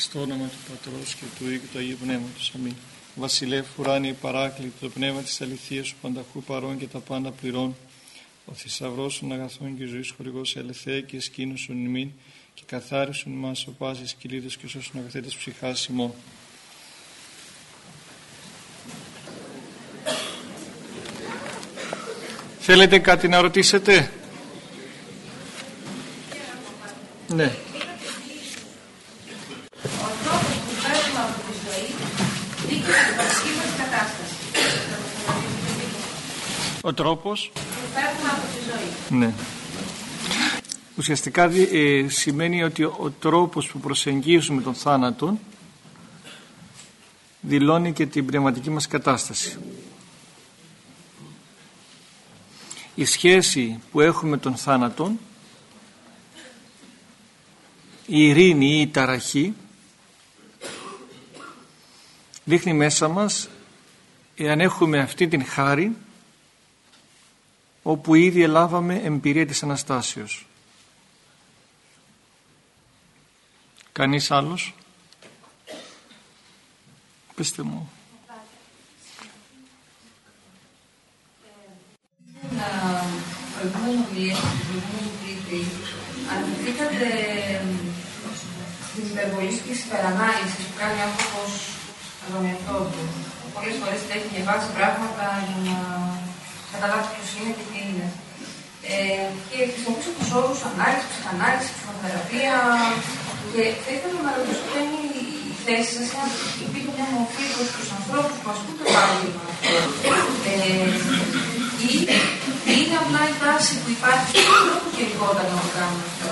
Στο όνομα του Πατρός και του Υιού και του Αγίου Πνεύματος. Αμήν. Βασιλεύ ουράνιε παράκλητο, το πνεύμα της αληθείας σου πανταχού παρών και τα πάντα πληρών. Ο θησαυρός των αγαθών και ζωή χορηγός ελευθέ και σκήνωσον ημίν και καθάρισον μας ο πάσης κυλίδος και σώσον αγαθέτες ψυχάς ημών. Θέλετε κάτι να ρωτήσετε; Ναι. Ο τρόπος που από τη ζωή. Ναι. Ουσιαστικά ε, σημαίνει ότι ο τρόπος που προσεγγίζουμε τον θάνατο δηλώνει και την πνευματική μας κατάσταση. Η σχέση που έχουμε με τον θάνατο, η ειρήνη ή η ταραχή δείχνει μέσα μας εάν έχουμε αυτή την χάρη όπου ήδη ελάβαμε εμπειρία της Αναστάσεως. Κανείς άλλος; Πεςτε μου. προηγούμενη ομιλία, στην προηγούμενη τρίτη, αναφερθήκατε στην υπερβολή και υπερανάλυσης που κάνει ο άνθρωπος τον εαυτό του. Πολλές φορές έχει διαβάσει πράγματα για να καταλάβεις ποιος είναι και τι είναι. Ε, και χρησιμοποιήσω τους όρους ανάλυσης, ψυχανάλυσης, ψυχοθεραπεία. Και θα ήθελα να ρωτήσω ποια είναι η θέση σας, αν υπήρχε μια μορφή προς τους ανθρώπους που ασκούν το παράδειγμα. Ε, ή είναι απλά η τάση που υπάρχει στον τρόπο και λιγότερα να το κάνουμε αυτό.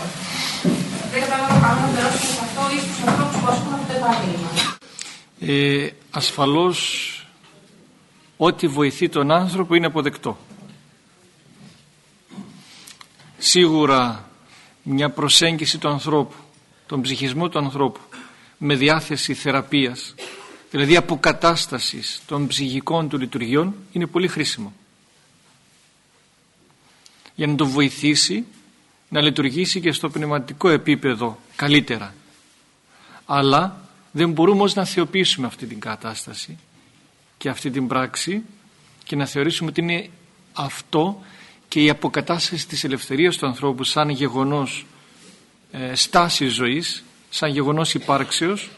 Δεν κατάλαβα πάνω να περάσουμε σε αυτό ή στους ανθρώπους που ασκούν αυτό το επάγγελμα. Ε, ασφαλώς ό,τι βοηθεί τον άνθρωπο είναι αποδεκτό. Σίγουρα μια προσέγγιση του ανθρώπου, τον ψυχισμό του ανθρώπου με διάθεση θεραπείας, δηλαδή αποκατάστασης των ψυχικών του λειτουργιών είναι πολύ χρήσιμο για να το βοηθήσει να λειτουργήσει και στο πνευματικό επίπεδο καλύτερα. Αλλά δεν μπορούμε όμως να θεοποιήσουμε αυτή την κατάσταση και αυτή την πράξη και να θεωρήσουμε ότι είναι αυτό και η αποκατάσταση της ελευθερίας του ανθρώπου σαν γεγονός ε, στάσης ζωής, σαν γεγονός υπάρξεως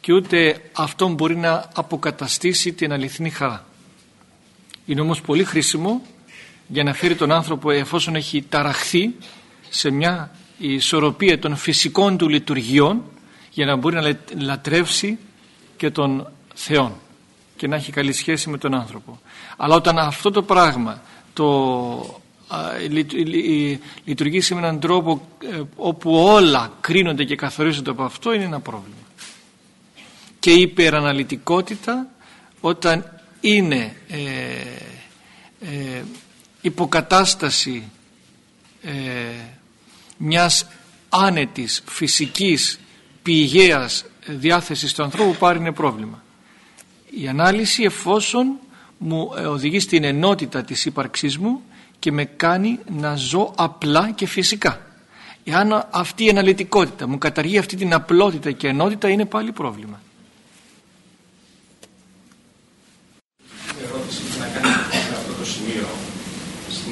και ούτε αυτό μπορεί να αποκαταστήσει την αληθινή χαρά. Είναι όμως πολύ χρήσιμο για να φέρει τον άνθρωπο εφόσον έχει ταραχθεί σε μια ισορροπία των φυσικών του λειτουργιών για να μπορεί να λατρεύσει και τον Θεό και να έχει καλή σχέση με τον άνθρωπο. Αλλά όταν αυτό το πράγμα το λειτουργήσει με έναν τρόπο ε, όπου όλα κρίνονται και καθορίζονται από αυτό είναι ένα πρόβλημα. Και η υπεραναλυτικότητα όταν είναι ε, ε, υποκατάσταση ε, μιας άνετης φυσικής πηγαίας διάθεσης του ανθρώπου πάρει είναι πρόβλημα. Η ανάλυση εφόσον μου ε, οδηγεί στην ενότητα της ύπαρξής μου και με κάνει να ζω απλά και φυσικά. Εάν αυτή η αναλυτικότητα μου καταργεί αυτή την απλότητα και ενότητα είναι πάλι πρόβλημα.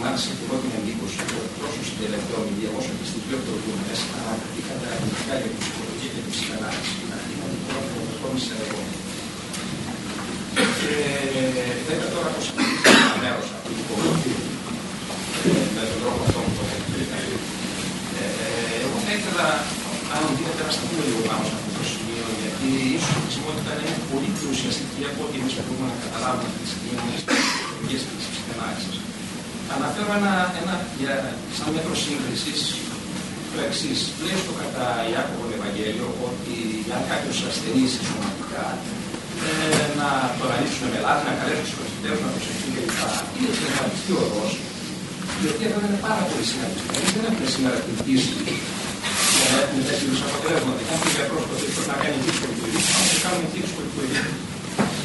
μάλιστα και εγώ την εντύπωση ότι τόσο στην τελευταία ομιλία όσο και στην πιο προηγούμενη αναφερθήκατε αρνητικά για την ψυχολογία και την ψυχανάλυση. Είναι το πρώτο που τόνισα εγώ. Και δεν είμαι τώρα πως ένα μέρος από την υπογραφή με τον τρόπο αυτό που το ε, Εγώ θα ήθελα, αν γίνεται, να σταθούμε λίγο πάνω σε αυτό το σημείο, γιατί ίσως η χρησιμότητα είναι πολύ πιο ουσιαστική από ό,τι εμείς μπορούμε να καταλάβουμε τις κοινωνίε και τις ψυχανάλυση. Αναφέρω ένα, ένα για, σαν μέτρο σύγκριση το εξής. Λέει στο κατά Ιάκωβο Ευαγγέλιο ότι αν κάποιος ασθενείς σωματικά ε, να το αναλύσουν με λάθη, να καλέσουν τους προστιτέρου, να προσεχθούν κλπ. Είναι και πραγματική οδός, η οποία βέβαια είναι πάρα πολύ σημαντική. Εμεί δεν έχουμε σήμερα την πίστη για να έχουμε τέτοιου είδους αποτελέσματα. Αν πει γιατρό ότι πρέπει να κάνει δύσκολη του ήλιου, θα κάνουμε δύσκολη του ήλιου.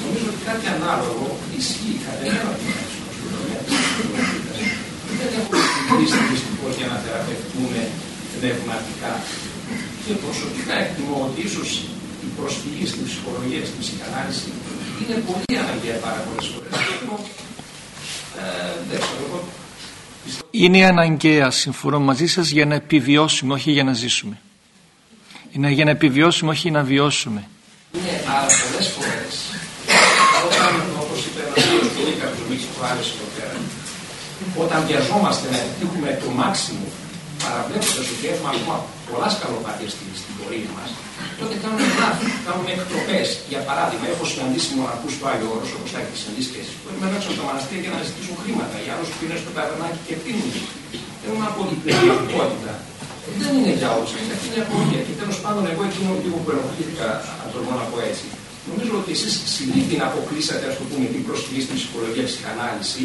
Νομίζω ότι κάτι ανάλογο ισχύει κατά ένα δεν έχουμε την πίστη δυστυχώς για να θεραπευτούμε πνευματικά. Και προσωπικά εκτιμώ ότι ίσως η προσφυγής στην ψυχολογίας, στην ψυχανάλυση είναι πολύ αναγκαία πάρα πολλέ φορέ. Ε, είναι αναγκαία, συμφωνώ μαζί σας, για να επιβιώσουμε, όχι για να ζήσουμε. Είναι για να επιβιώσουμε, όχι να βιώσουμε. Ναι, αλλά πολλές φορές, όταν, όπως είπε ένας φίλο του Λίκα του Μίτσου που άρεσε εδώ πέρα, όταν βιαζόμαστε να επιτύχουμε το μάξιμο, παραβλέποντα ότι έχουμε ακόμα πολλά σκαλοπάτια στην, στην πορεία μας, τότε κάνουμε λάθη, κάνουμε εκτροπές. Για παράδειγμα, έχω συναντήσει μοναχούς του Άγιο Όρος, όπως θα έχετε συναντήσει και εσεί, που έμειναν έξω από τα μοναστήρια για να ζητήσουν χρήματα. Για άλλους που είναι στο ταβερνάκι και πίνουν. Θέλω να πω ότι η πνευματικότητα δεν είναι για όλους, είναι μια απορία. Και τέλος πάντων, εγώ εκείνο λίγο που ενοχλήθηκα, αν τολμώ να πω έτσι, νομίζω ότι εσείς συλλήφθη να αποκλείσατε, ας το πούμε, την προσφυγή στην ψυχολογία ψυχανάλυση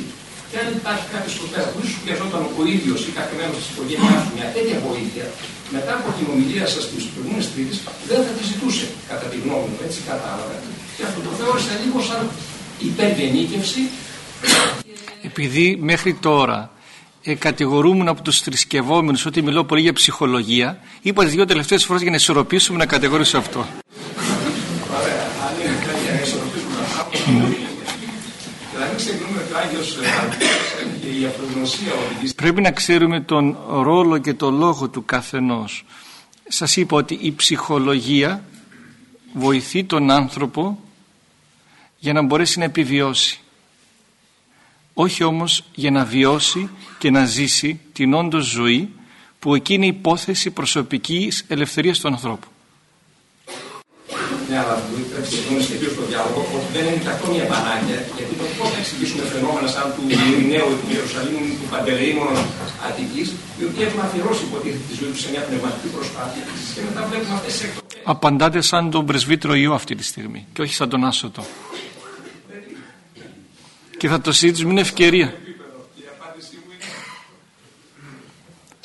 και αν υπάρχει κάποιος στο πέρα που ίσω χρειαζόταν ο ίδιος ή κάποιος μέλο της οικογένειάς του μια τέτοια βοήθεια, μετά από την ομιλία σας τη προηγούμενη Τρίτη, δεν θα τη ζητούσε, κατά τη γνώμη μου, έτσι κατάλαβα. Και αυτό το θεώρησα λίγο σαν υπερβενίκευση. Επειδή μέχρι τώρα ε, κατηγορούμουν από τους θρησκευόμενους ότι μιλώ πολύ για ψυχολογία, είπα τις δύο τελευταίες φορές για να ισορροπήσουμε να κατηγορήσω αυτό. Ωραία. Αν είναι κάτι για να ισορροπήσουμε Πρέπει να ξέρουμε τον ρόλο και τον λόγο του καθενός. Σας είπα ότι η ψυχολογία βοηθεί τον άνθρωπο για να μπορέσει να επιβιώσει. Όχι όμως για να βιώσει και να ζήσει την όντως ζωή που εκείνη η υπόθεση προσωπικής ελευθερίας του ανθρώπου. Ναι, αλλά πρέπει να σχεδίο στο διάλογο ότι δεν είναι ταυτόνια μπανάκια, γιατί το πώ να εξηγήσουμε φαινόμενα σαν του Ειρηναίου του Ιερουσαλήμου του Παντελεήμων Αττικής, οι οποίοι έχουν αφιερώσει υποτίθεται τη ζωή τους σε μια πνευματική προσπάθεια και μετά βλέπουμε αυτές τις εκτοπές. Απαντάτε σαν τον πρεσβύτερο Ιώ αυτή τη στιγμή και όχι σαν τον Άσωτο. Και θα το συζητήσουμε, είναι ευκαιρία.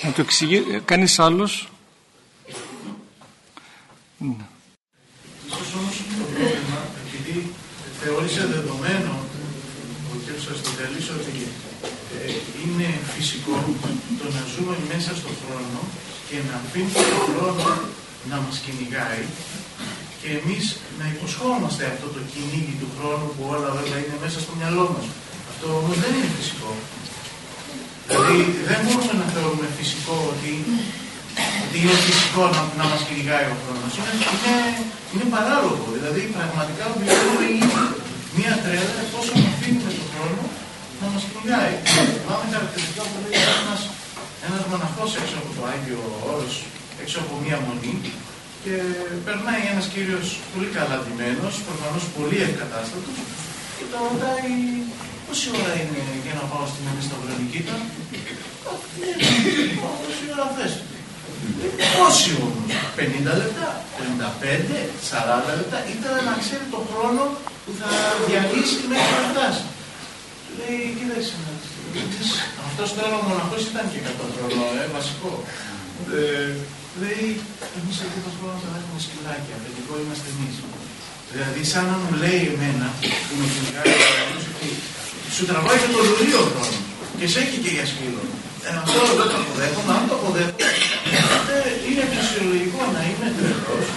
Να το εξηγεί, κανείς άλλος; Ναι. Ίσως όμως το πρόβλημα, επειδή θεώρησε δεδομένο ο κ. Αστοτέλης ότι ε, είναι φυσικό το να ζούμε μέσα στον χρόνο και να αφήνουμε τον χρόνο να μας κυνηγάει και εμείς να υποσχόμαστε αυτό το κυνήγι του χρόνου που όλα βέβαια είναι μέσα στο μυαλό μας. Αυτό όμως δεν είναι φυσικό. Δηλαδή δεν μπορούμε να θεωρούμε φυσικό ότι ότι είναι φυσικό να, να μας κυνηγάει ο χρόνος. Είναι, είναι, είναι παράλογο. Δηλαδή πραγματικά βιώνουμε μία τρέλα εφόσον αφήνουμε τον χρόνο να μας κυνηγάει. Θυμάμαι χαρακτηριστικά που λέει ένας, ένας μοναχός έξω από το Άγιο Όρος, έξω από μία μονή και περνάει ένας κύριος πολύ καλά ντυμένος, προφανώς πολύ ευκατάστατος και τον ρωτάει πόση ώρα είναι για να πάω στην Μονή Σταυρονικήτα. Πόση ώρα θες. Πόσοι όμω, 50 λεπτά, 55, 40 λεπτά, ήθελε να ξέρει το χρόνο που θα διαλύσει μέχρι να φτάσει. Του λέει, κοίταξε να Αυτός τώρα ο μοναχός ήταν και κατά χρόνο, ε, βασικό. Ε, λέει, εμείς εκεί το χρόνο θα έχουμε σκυλάκια, αφεντικό είμαστε εμείς. Δηλαδή, σαν να μου λέει εμένα, που με κυνηγάει, ότι σου τραβάει και το λουρίο χρόνος και σε έχει και για σκύλο. Ε, αυτό δεν το αποδέχομαι. Αν το αποδέχομαι, είναι φυσιολογικό να είμαι τρελός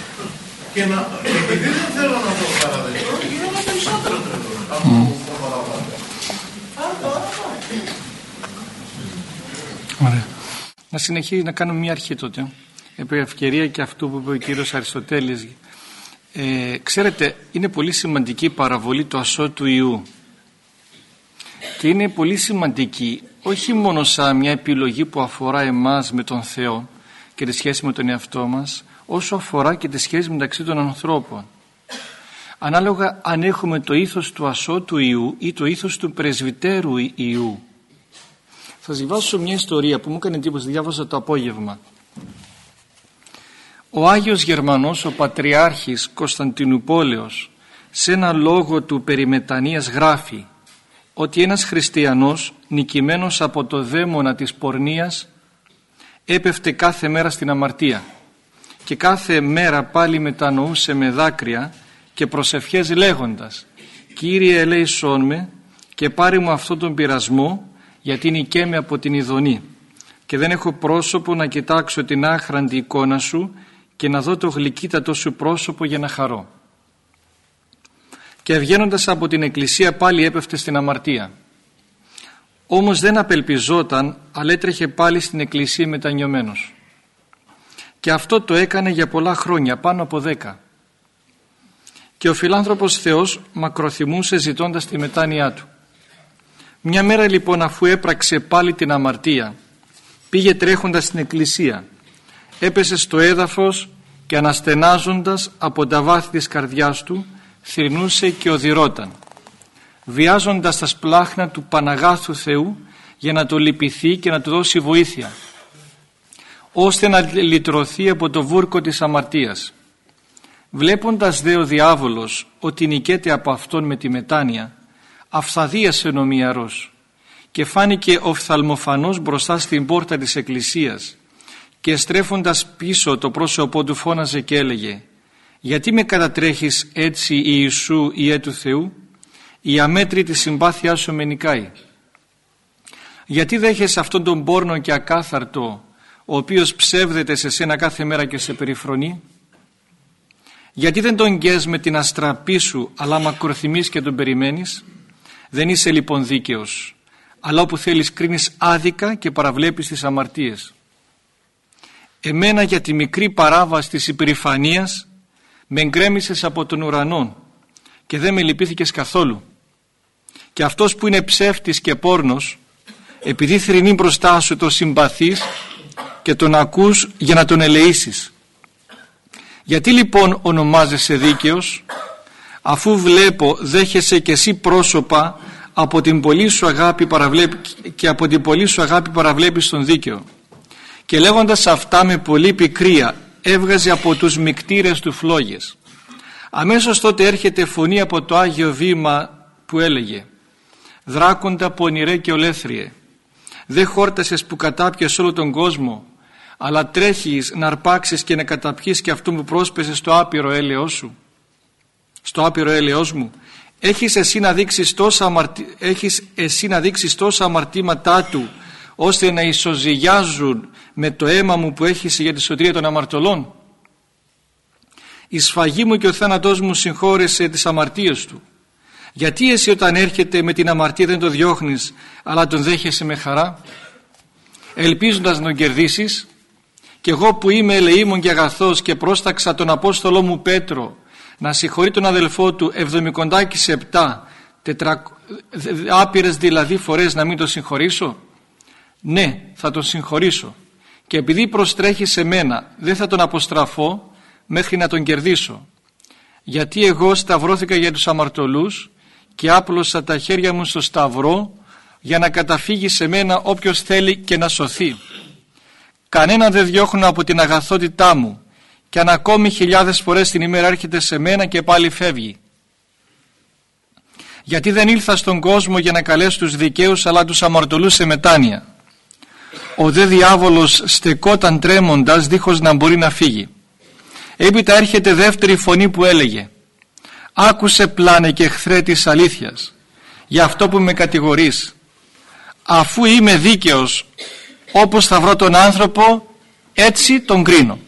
και να, επειδή δεν θέλω να το παραδεχτώ, γίνομαι περισσότερο τρελό από το παραπάνω. Ωραία. Να συνεχίσει να κάνουμε μια αρχή τότε. Επί ευκαιρία και αυτού που είπε ο κύριος Αριστοτέλης. Ε, ξέρετε, είναι πολύ σημαντική η παραβολή του ασώτου Ιού. Και είναι πολύ σημαντική όχι μόνο σαν μια επιλογή που αφορά εμάς με τον Θεό και τη σχέση με τον εαυτό μας όσο αφορά και τη σχέση μεταξύ των ανθρώπων. Ανάλογα αν έχουμε το ήθος του ασώτου Ιού ή το ήθος του πρεσβυτέρου Ιού. Θα σας διαβάσω μια ιστορία που μου έκανε εντύπωση, διάβασα το απόγευμα. Ο Άγιος Γερμανός, ο Πατριάρχης Κωνσταντινουπόλεως, σε ένα λόγο του περιμετανίας γράφει ότι ένας χριστιανός νικημένος από το δαίμονα της πορνείας έπεφτε κάθε μέρα στην αμαρτία και κάθε μέρα πάλι μετανοούσε με δάκρυα και προσευχές λέγοντας «Κύριε ελέησόν με και πάρε μου αυτόν τον πειρασμό γιατί νικέμαι από την ειδονή και δεν έχω πρόσωπο να κοιτάξω την άχραντη εικόνα σου και να δω το γλυκύτατο σου πρόσωπο για να χαρώ. Και βγαίνοντας από την εκκλησία πάλι έπεφτε στην αμαρτία. Όμως δεν απελπιζόταν, αλλά έτρεχε πάλι στην εκκλησία μετανιωμένος. Και αυτό το έκανε για πολλά χρόνια, πάνω από δέκα. Και ο φιλάνθρωπος Θεός μακροθυμούσε ζητώντας τη μετάνοιά του. Μια μέρα λοιπόν αφού έπραξε πάλι την αμαρτία, πήγε τρέχοντας στην εκκλησία, έπεσε στο έδαφος και αναστενάζοντας από τα βάθη της καρδιάς του, θρυνούσε και οδηρώταν βιάζοντας τα σπλάχνα του Παναγάθου Θεού για να το λυπηθεί και να του δώσει βοήθεια ώστε να λυτρωθεί από το βούρκο της αμαρτίας. Βλέποντας δε ο διάβολος ότι νικέται από αυτόν με τη μετάνοια αφθαδίασε ο νομιαρός και φάνηκε οφθαλμοφανός μπροστά στην πόρτα της εκκλησίας και στρέφοντας πίσω το πρόσωπό του φώναζε και έλεγε «Γιατί με κατατρέχεις έτσι Ιησού Ιε του Θεού» η αμέτρητη συμπάθειά σου με νικάει. Γιατί δέχεσαι αυτόν τον πόρνο και ακάθαρτο ο οποίος ψεύδεται σε σένα κάθε μέρα και σε περιφρονεί; Γιατί δεν τον γκες με την αστραπή σου αλλά μακροθυμείς και τον περιμένεις; Δεν είσαι λοιπόν δίκαιος. Αλλά όπου θέλεις κρίνεις άδικα και παραβλέπεις τις αμαρτίες. Εμένα για τη μικρή παράβαση της υπερηφανίας με εγκρέμισες από τον ουρανό και δεν με λυπήθηκες καθόλου. Και αυτός που είναι ψεύτης και πόρνος επειδή θρυνεί μπροστά σου το συμπαθείς και τον ακούς για να τον ελεήσεις. Γιατί λοιπόν ονομάζεσαι δίκαιος; Αφού βλέπω δέχεσαι και εσύ πρόσωπα από την πολύ σου αγάπη και από την πολύ σου αγάπη παραβλέπεις τον δίκαιο. Και λέγοντας αυτά με πολύ πικρία έβγαζε από τους μικτήρες του φλόγες. Αμέσως τότε έρχεται φωνή από το Άγιο Βήμα που έλεγε δράκοντα πονηρέ και ολέθριε δεν χόρτασες που κατάπιες όλο τον κόσμο αλλά τρέχεις να αρπάξεις και να καταπιείς και αυτό που πρόσπεσες στο άπειρο έλεος σου στο άπειρο έλεος μου. Έχεις εσύ να δείξεις τόσα, αμαρτι... έχεις εσύ να δείξεις τόσα αμαρτήματά του ώστε να ισοζυγιάζουν με το αίμα μου που έχεις για τη σωτηρία των αμαρτωλών. Η σφαγή μου και ο θάνατός μου συγχώρεσε τις αμαρτίες του. Γιατί εσύ όταν έρχεται με την αμαρτία δεν το διώχνεις αλλά τον δέχεσαι με χαρά; Ελπίζοντας να τον κερδίσεις και εγώ που είμαι ελεήμων και αγαθός και πρόσταξα τον Απόστολό μου Πέτρο να συγχωρεί τον αδελφό του εβδομικοντάκι σε επτά τετρα... άπειρες δηλαδή φορές να μην τον συγχωρήσω; Ναι θα τον συγχωρήσω. Και επειδή προστρέχει σε μένα δεν θα τον αποστραφώ μέχρι να τον κερδίσω. Γιατί εγώ σταυρώθηκα για τους αμαρτωλούς και άπλωσα τα χέρια μου στο σταυρό για να καταφύγει σε μένα όποιος θέλει και να σωθεί. Κανένα δεν διώχνω από την αγαθότητά μου και αν ακόμη χιλιάδες φορές την ημέρα έρχεται σε μένα και πάλι φεύγει. Γιατί δεν ήλθα στον κόσμο για να καλέσω τους δικαίους αλλά τους αμαρτωλούς σε μετάνοια. Ο δε διάβολος στεκόταν τρέμοντας δίχως να μπορεί να φύγει. Έπειτα έρχεται δεύτερη φωνή που έλεγε άκουσε πλάνε και εχθρέ της αλήθειας για αυτό που με κατηγορείς αφού είμαι δίκαιος όπως θα βρω τον άνθρωπο έτσι τον κρίνω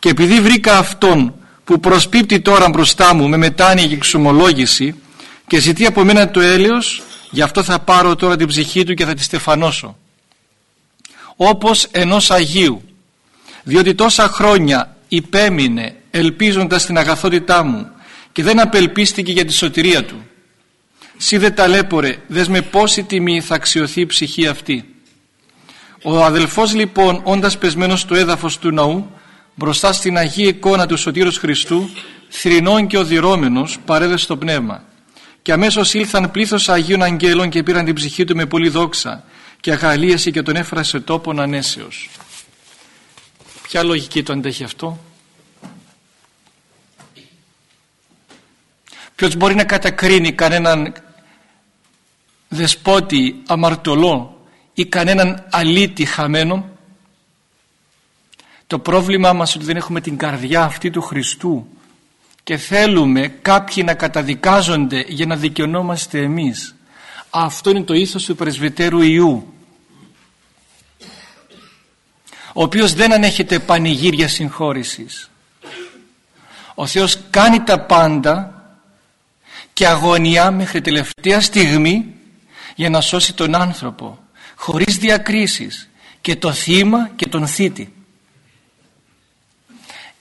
και επειδή βρήκα αυτόν που προσπίπτει τώρα μπροστά μου με μετάνοια και εξομολόγηση και ζητεί από μένα το έλεος γι' αυτό θα πάρω τώρα την ψυχή του και θα τη στεφανώσω όπως ενός Αγίου διότι τόσα χρόνια υπέμεινε ελπίζοντας την αγαθότητά μου και δεν απελπίστηκε για τη σωτηρία του. Σύ δεν ταλέπορε, δες με πόση τιμή θα αξιωθεί η ψυχή αυτή. Ο αδελφός λοιπόν όντας πεσμένος στο έδαφος του ναού μπροστά στην Αγία εικόνα του Σωτήρους Χριστού θρηνών και οδυρώμενος παρέδεσε το πνεύμα και αμέσως ήλθαν πλήθος Αγίων Αγγέλων και πήραν την ψυχή του με πολύ δόξα και αγαλίασε και τον έφερα σε τόπον ανέσεως. Ποια λογική το αντέχει αυτό; Ποιος μπορεί να κατακρίνει κανέναν δεσπότη αμαρτωλό ή κανέναν αλήτη χαμένο. Το πρόβλημά μας ότι δεν έχουμε την καρδιά αυτή του Χριστού και θέλουμε κάποιοι να καταδικάζονται για να δικαιωνόμαστε εμείς. Αυτό είναι το ήθος του πρεσβυτέρου Ιού ο οποίος δεν ανέχεται πανηγύρια συγχώρησης ο Θεός κάνει τα πάντα και αγωνιά μέχρι τελευταία στιγμή για να σώσει τον άνθρωπο χωρίς διακρίσεις και το θύμα και τον θήτη.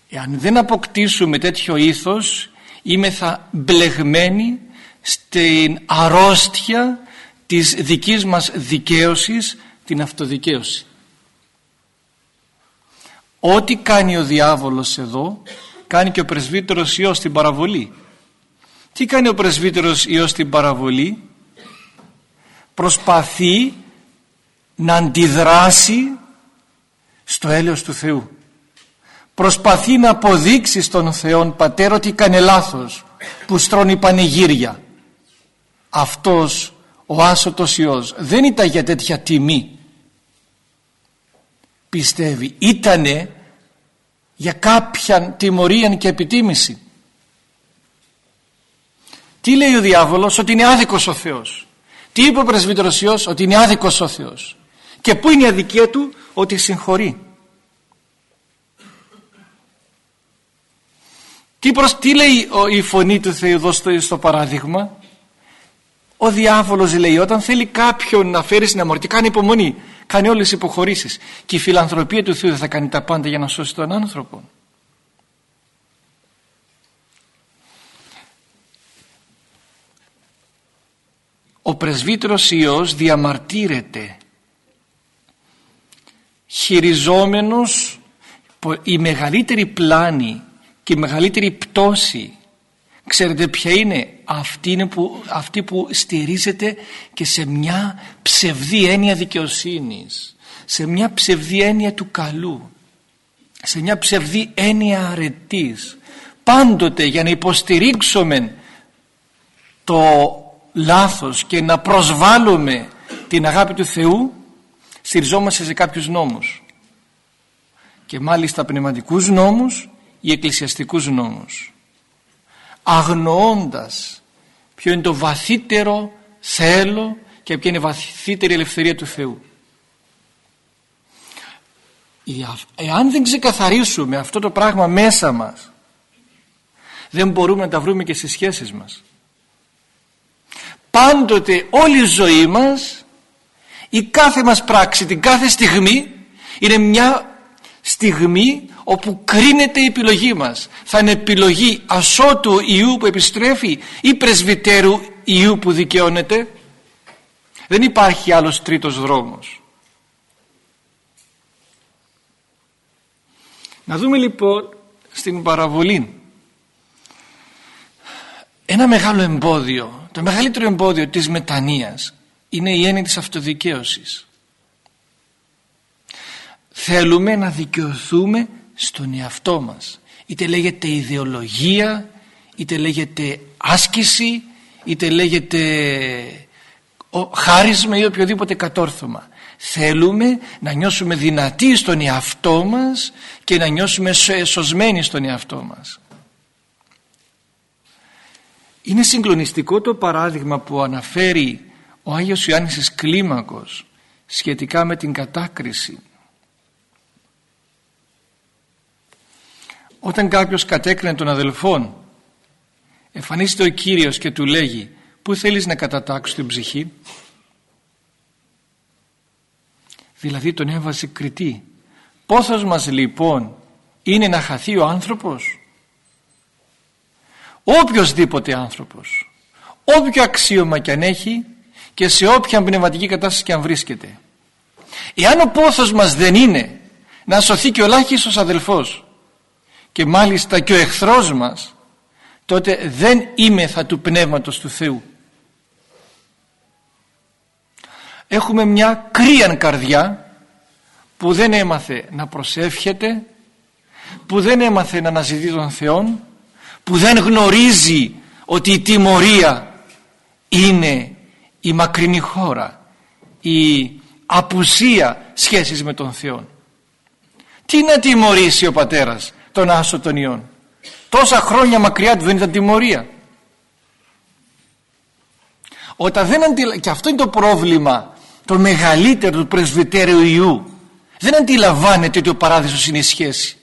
Εάν δεν αποκτήσουμε τέτοιο ήθος θα μπλεγμένοι στην αρρώστια της δικής μας δικαίωσης την αυτοδικαίωση. Ό,τι κάνει ο διάβολος εδώ κάνει και ο πρεσβύτερος Υιός στην παραβολή. Τι κάνει ο πρεσβύτερος Υιός στην παραβολή; Προσπαθεί να αντιδράσει στο έλεος του Θεού προσπαθεί να αποδείξει στον Θεό Πατέρα ότι έκανε λάθος που στρώνει πανηγύρια αυτός ο άσωτος Υιός δεν ήταν για τέτοια τιμή. Πιστεύει ήτανε για κάποια τιμωρία και επιτίμηση. Τι λέει ο διάβολος ότι είναι άδικος ο Θεός. Τι είπε ο πρεσβύτερος Υιός ότι είναι άδικος ο Θεός. Και πού είναι η αδικία του ότι συγχωρεί Τι, προς, τι λέει η φωνή του Θεού εδώ στο, παράδειγμα. Ο διάβολος λέει όταν θέλει κάποιον να φέρει στην αμορφή κάνει υπομονή, κάνει όλες τις υποχωρήσεις και η φιλανθρωπία του Θεού δεν θα κάνει τα πάντα για να σώσει τον άνθρωπο. Ο πρεσβύτερος Υιός διαμαρτύρεται χειριζόμενος η μεγαλύτερη πλάνη και η μεγαλύτερη πτώση ξέρετε ποια είναι; Αυτή, είναι που, αυτή που στηρίζεται και σε μια ψευδή έννοια δικαιοσύνης σε μια ψευδή έννοια του καλού σε μια ψευδή έννοια αρετής. Πάντοτε για να υποστηρίξουμε το λάθος και να προσβάλλουμε την αγάπη του Θεού στηριζόμαστε σε κάποιους νόμους. Και μάλιστα πνευματικούς νόμους οι εκκλησιαστικούς νόμους αγνοώντας ποιο είναι το βαθύτερο θέλω και ποια είναι η βαθύτερη ελευθερία του Θεού. Εάν δεν ξεκαθαρίσουμε αυτό το πράγμα μέσα μας δεν μπορούμε να τα βρούμε και στις σχέσεις μας. Πάντοτε όλη η ζωή μας η κάθε μας πράξη την κάθε στιγμή είναι μια στιγμή όπου κρίνεται η επιλογή μας. Θα είναι επιλογή ασώτου Ιού που επιστρέφει ή πρεσβυτέρου Ιού που δικαιώνεται. Δεν υπάρχει άλλος τρίτος δρόμος. Να δούμε λοιπόν στην παραβολή ένα μεγάλο εμπόδιο. Το μεγαλύτερο εμπόδιο της μετανοίας είναι η έννοια της αυτοδικαίωσης θέλουμε να δικαιωθούμε στον εαυτό μας. Είτε λέγεται ιδεολογία είτε λέγεται άσκηση είτε λέγεται χάρισμα ή οποιοδήποτε κατόρθωμα. Θέλουμε να νιώσουμε δυνατοί στον εαυτό μας και να νιώσουμε σωσμένοι στον εαυτό μας. Είναι συγκλονιστικό το παράδειγμα που αναφέρει ο Άγιος Ιωάννης Κλίμακος σχετικά με την κατάκριση όταν κάποιος κατέκρινε τον αδελφόν εμφανίζεται ο Κύριος και του λέγει πού θέλεις να κατατάξεις την ψυχή; Δηλαδή τον έβαζε κριτή. Πόθος μας λοιπόν είναι να χαθεί ο άνθρωπος; Οποιοδήποτε άνθρωπος όποιο αξίωμα και αν έχει και σε όποια πνευματική κατάσταση και αν βρίσκεται. Εάν ο πόθος μας δεν είναι να σωθεί και ο λάχιστος αδελφός και μάλιστα και ο εχθρός μας τότε δεν είμεθα του Πνεύματος του Θεού. Έχουμε μια κρύαν καρδιά που δεν έμαθε να προσεύχεται που δεν έμαθε να αναζητεί τον Θεό που δεν γνωρίζει ότι η τιμωρία είναι η μακρινή χώρα η απουσία σχέσης με τον Θεό τι να τιμωρήσει ο πατέρας; τον άσο των ιών τόσα χρόνια μακριά του δεν ήταν τιμωρία. Όταν δεν αντιλα... και αυτό είναι το πρόβλημα το μεγαλύτερο του πρεσβυτέριου Ιού. Δεν αντιλαμβάνεται ότι ο παράδεισος είναι η σχέση.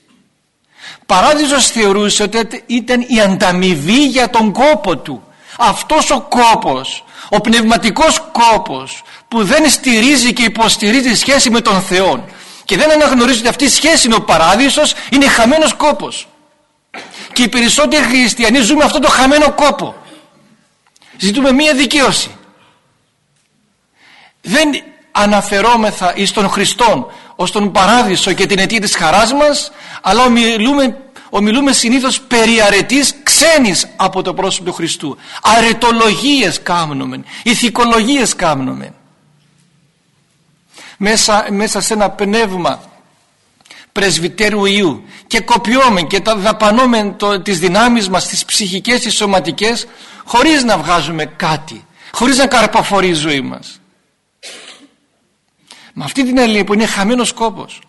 Παράδεισος θεωρούσε ότι ήταν η ανταμοιβή για τον κόπο του. Αυτός ο κόπος, ο πνευματικός κόπος που δεν στηρίζει και υποστηρίζει σχέση με τον Θεό και δεν αναγνωρίζει ότι αυτή η σχέση είναι ο παράδεισος είναι χαμένος κόπος. Και οι περισσότεροι χριστιανοί ζούμε αυτό το χαμένο κόπο. Ζητούμε μία δικαίωση. Δεν αναφερόμεθα εις τον Χριστόν ως τον παράδεισο και την αιτία της χαράς μας αλλά ομιλούμε, ομιλούμε συνήθως περί αρετής ξένης από το πρόσωπο του Χριστού αρετολογίες κάνουμε ηθικολογίες κάνουμε μέσα, μέσα σε ένα πνεύμα πρεσβυτέρου Ιού και κοπιώμε και τα δαπανώμε το, τις δυνάμεις μας τις ψυχικές, τις σωματικές χωρίς να βγάζουμε κάτι χωρίς να καρπαφορεί η ζωή μας. Με αυτή την έννοια που είναι χαμένος κόπος.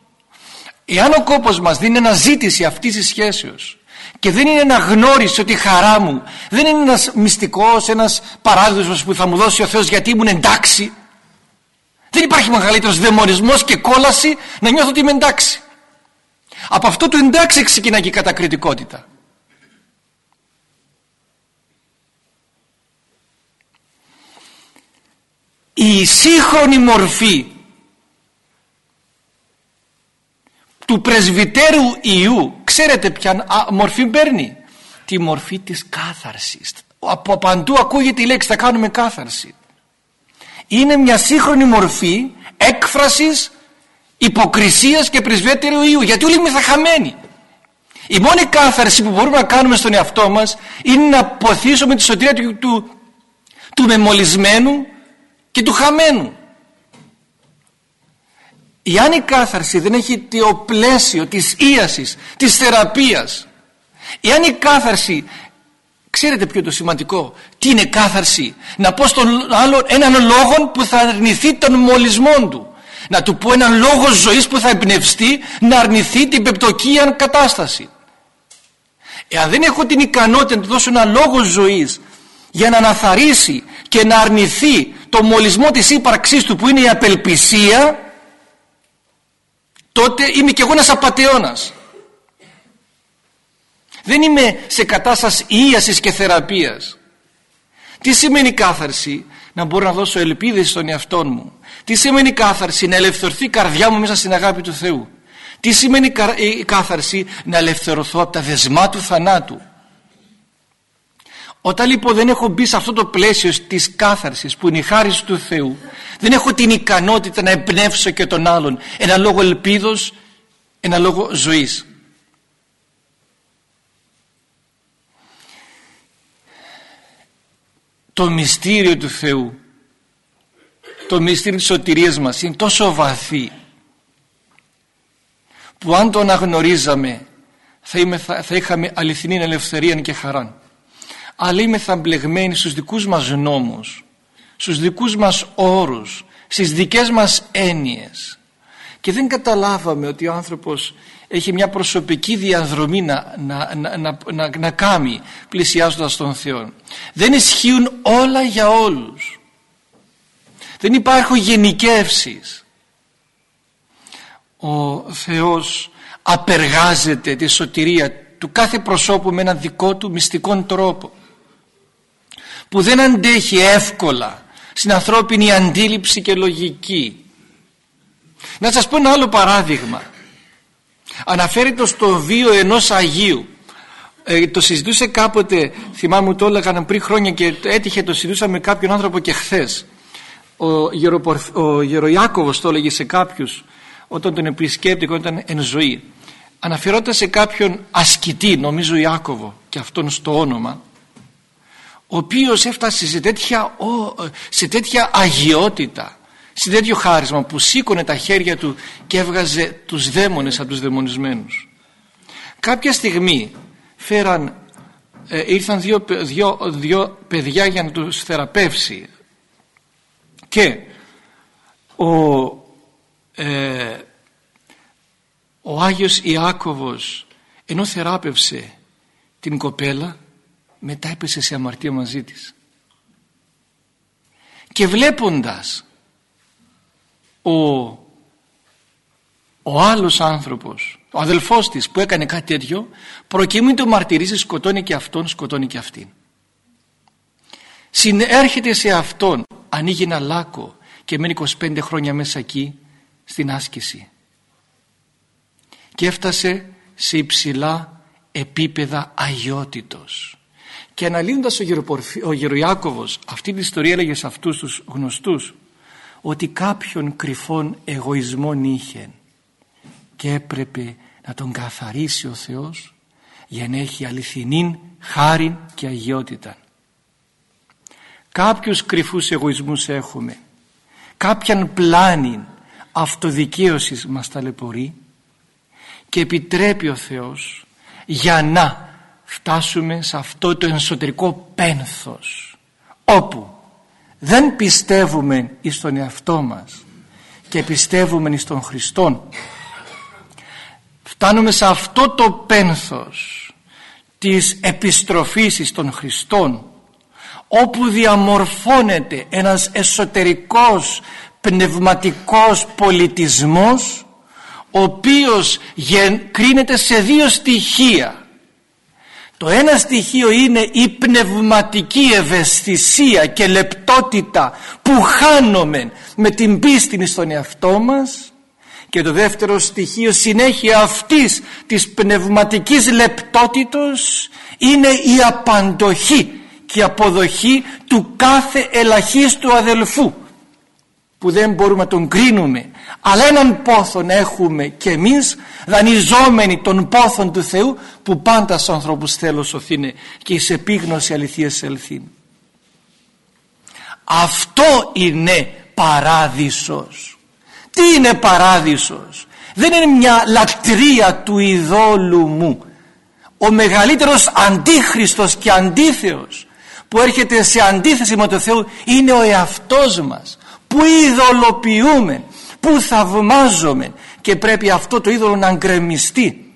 Εάν ο κόπος μας δίνει αναζήτηση αυτής της σχέσεως και δεν είναι αναγνώριση ότι η χαρά μου δεν είναι ένας μυστικός, ένας παράδεισος που θα μου δώσει ο Θεός γιατί ήμουν εντάξει δεν υπάρχει μεγαλύτερος δαιμονισμός και κόλαση να νιώθω ότι είμαι εντάξει. Από αυτό το εντάξει ξεκινάει και η κατακριτικότητα. Η σύγχρονη μορφή του πρεσβυτέρου Ιού ξέρετε ποια μορφή παίρνει; Τη μορφή της κάθαρσης. Από παντού ακούγεται η λέξη θα κάνουμε κάθαρση είναι μια σύγχρονη μορφή έκφρασης υποκρισίας και πρεσβύτερου Ιού. Γιατί όλοι είμαστε χαμένοι. Η μόνη κάθαρση που μπορούμε να κάνουμε στον εαυτό μας είναι να ποθήσουμε τη σωτηρία του, του, του μεμολισμένου και του χαμένου. Εάν η κάθαρση δεν έχει το πλαίσιο της ίασης, της θεραπείας. Εάν η κάθαρση ξέρετε ποιο είναι το σημαντικό; Τι είναι κάθαρση; Να πω στον άλλο έναν λόγο που θα αρνηθεί τον μολυσμό του. Να του πω έναν λόγο ζωής που θα εμπνευστεί να αρνηθεί την πεπτοκία κατάσταση. Εάν δεν έχω την ικανότητα να του δώσω έναν λόγο ζωής για να αναθαρίσει και να αρνηθεί το μολυσμό της ύπαρξής του που είναι η απελπισία τότε είμαι κι εγώ ένας απατεώνας δεν είμαι σε κατάσταση ίασης και θεραπείας. Τι σημαίνει κάθαρση; Να μπορώ να δώσω ελπίδες στον εαυτό μου. Τι σημαίνει κάθαρση; Να ελευθερωθεί η καρδιά μου μέσα στην αγάπη του Θεού. Τι σημαίνει η κάθαρση; Να ελευθερωθώ από τα δεσμά του θανάτου. Όταν λοιπόν δεν έχω μπει σε αυτό το πλαίσιο της κάθαρσης που είναι η χάρη του Θεού δεν έχω την ικανότητα να εμπνεύσω και τον άλλον ένα λόγο ελπίδος, ένα λόγο ζωής. Το μυστήριο του Θεού, το μυστήριο της σωτηρίας μας είναι τόσο βαθύ που αν το αναγνωρίζαμε θα, είμαι, θα, θα είχαμε αληθινή ελευθερία και χαρά αλλά είμαι θα μπλεγμένοι στους δικούς μας νόμους στους δικούς μας όρους στις δικές μας έννοιες. Και δεν καταλάβαμε ότι ο άνθρωπος έχει μια προσωπική διαδρομή να, να, να, να, να κάνει πλησιάζοντας τον Θεό δεν ισχύουν όλα για όλους δεν υπάρχουν γενικεύσεις ο Θεός απεργάζεται τη σωτηρία του κάθε προσώπου με έναν δικό του μυστικό τρόπο που δεν αντέχει εύκολα στην ανθρώπινη αντίληψη και λογική. Να σας πω ένα άλλο παράδειγμα. Αναφέρεται στο βίο ενός Αγίου. Ε, το συζητούσε κάποτε, θυμάμαι το έλεγαν πριν χρόνια και έτυχε το συζητούσα με κάποιον άνθρωπο και χθες. Ο, Γεροπορ, ο Γεροϊάκωβος το έλεγε σε κάποιους όταν τον επισκέπτηκε όταν ήταν εν ζωή. Αναφερόταν σε κάποιον ασκητή, νομίζω Ιάκωβο και αυτόν στο όνομα ο οποίος έφτασε σε τέτοια, σε τέτοια αγιότητα σε τέτοιο χάρισμα που σήκωνε τα χέρια του και έβγαζε τους δαίμονες από τους δαιμονισμένους. Κάποια στιγμή φέραν ε, ήρθαν δύο, δύο, δύο παιδιά για να τους θεραπεύσει. Και ο, ε, ο Άγιος Ιάκωβος ενώ θεράπευσε την κοπέλα μετά έπεσε σε αμαρτία μαζί της. Και βλέποντας ο, ο άλλος άνθρωπος ο αδελφός της που έκανε κάτι τέτοιο προκειμένου το μαρτυρήσει σκοτώνει και αυτόν σκοτώνει και αυτήν. Συνέρχεται σε αυτόν ανοίγει ένα λάκκο και μένει 25 χρόνια μέσα εκεί στην άσκηση. Και έφτασε σε υψηλά επίπεδα αγιότητος. Και αναλύοντας ο, ο Γεροϊάκωβος αυτή την ιστορία έλεγε σε αυτούς τους γνωστούς ότι κάποιον κρυφόν εγωισμόν είχε και έπρεπε να τον καθαρίσει ο Θεός για να έχει αληθινή χάρη και αγιότητα. Κάποιους κρυφούς εγωισμούς έχουμε. Κάποιαν πλάνη αυτοδικαίωσης μας ταλαιπωρεί και επιτρέπει ο Θεός για να φτάσουμε σε αυτό το εσωτερικό πένθος όπου δεν πιστεύουμε εις τον εαυτό μας και πιστεύουμε εις τον Χριστόν. Φτάνουμε σε αυτό το πένθος της επιστροφής εις τον Χριστόν όπου διαμορφώνεται ένας εσωτερικός πνευματικός πολιτισμός ο οποίος κρίνεται σε δύο στοιχεία το ένα στοιχείο είναι η πνευματική ευαισθησία και λεπτότητα που χάνουμε με την πίστη στον εαυτό μας. Και το δεύτερο στοιχείο συνέχεια αυτής της πνευματικής λεπτότητος είναι η απαντοχή και η αποδοχή του κάθε ελαχίστου αδελφού που δεν μπορούμε να τον κρίνουμε. Αλλά έναν πόθον έχουμε και εμείς δανειζόμενοι των πόθων του Θεού που πάντα στους ανθρώπους θέλω σωθήνε και εις επίγνωση αληθείας ελθύν αυτό είναι παράδεισος. Τι είναι παράδεισος; Δεν είναι μια λατρεία του ειδόλου μου. Ο μεγαλύτερος αντίχριστος και αντίθεος που έρχεται σε αντίθεση με τον Θεό είναι ο εαυτός μας που ειδωλοποιούμε που θαυμάζομαι και πρέπει αυτό το είδωλο να γκρεμιστεί.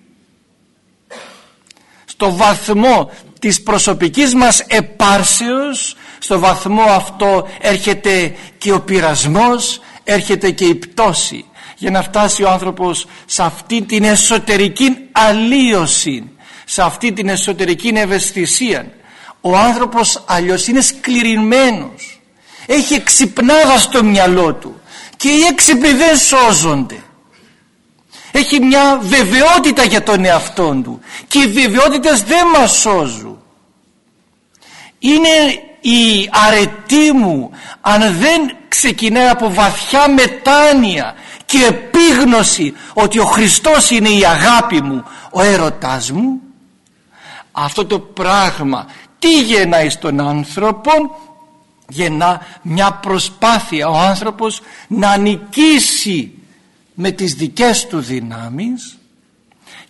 Στο βαθμό της προσωπικής μας επάρσεως στο βαθμό αυτό έρχεται και ο πειρασμός έρχεται και η πτώση. Για να φτάσει ο άνθρωπος σε αυτή την εσωτερική αλλίωση σε αυτή την εσωτερική ευαισθησία ο άνθρωπος αλλιώς είναι σκληρημένος έχει εξυπνάδα στο μυαλό του και οι έξυπνοι δεν σώζονται. Έχει μια βεβαιότητα για τον εαυτό του και οι βεβαιότητες δεν μας σώζουν. Είναι η αρετή μου αν δεν ξεκινάει από βαθιά μετάνοια και επίγνωση ότι ο Χριστός είναι η αγάπη μου ο έρωτάς μου. Αυτό το πράγμα τι γεννάει στον άνθρωπο γεννά μια προσπάθεια ο άνθρωπος να νικήσει με τις δικές του δυνάμεις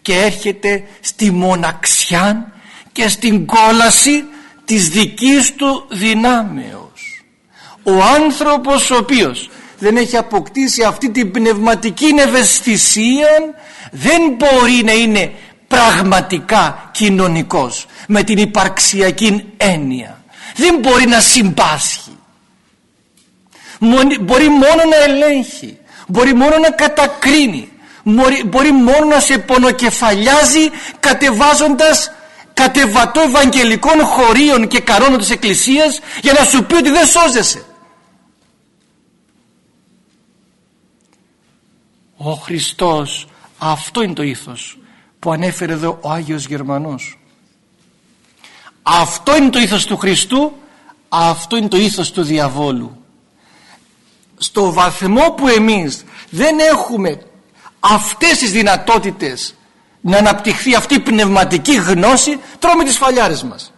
και έρχεται στη μοναξιά και στην κόλαση της δικής του δυνάμεως. Ο άνθρωπος ο οποίος δεν έχει αποκτήσει αυτή την πνευματική ευαισθησία δεν μπορεί να είναι πραγματικά κοινωνικός με την υπαρξιακή έννοια δεν μπορεί να συμπάσχει. Μπορεί μόνο να ελέγχει. Μπορεί μόνο να κατακρίνει. Μπορεί, μπορεί μόνο να σε πονοκεφαλιάζει κατεβάζοντας κατεβατό ευαγγελικών χωρίων και καρόνων της Εκκλησίας για να σου πει ότι δεν σώζεσαι. Ο Χριστός αυτό είναι το ήθος που ανέφερε εδώ ο Άγιος Γερμανός αυτό είναι το ήθος του Χριστού αυτό είναι το ήθος του διαβόλου. Στο βαθμό που εμείς δεν έχουμε αυτές τις δυνατότητες να αναπτυχθεί αυτή η πνευματική γνώση τρώμε τις φαλιάρες μας.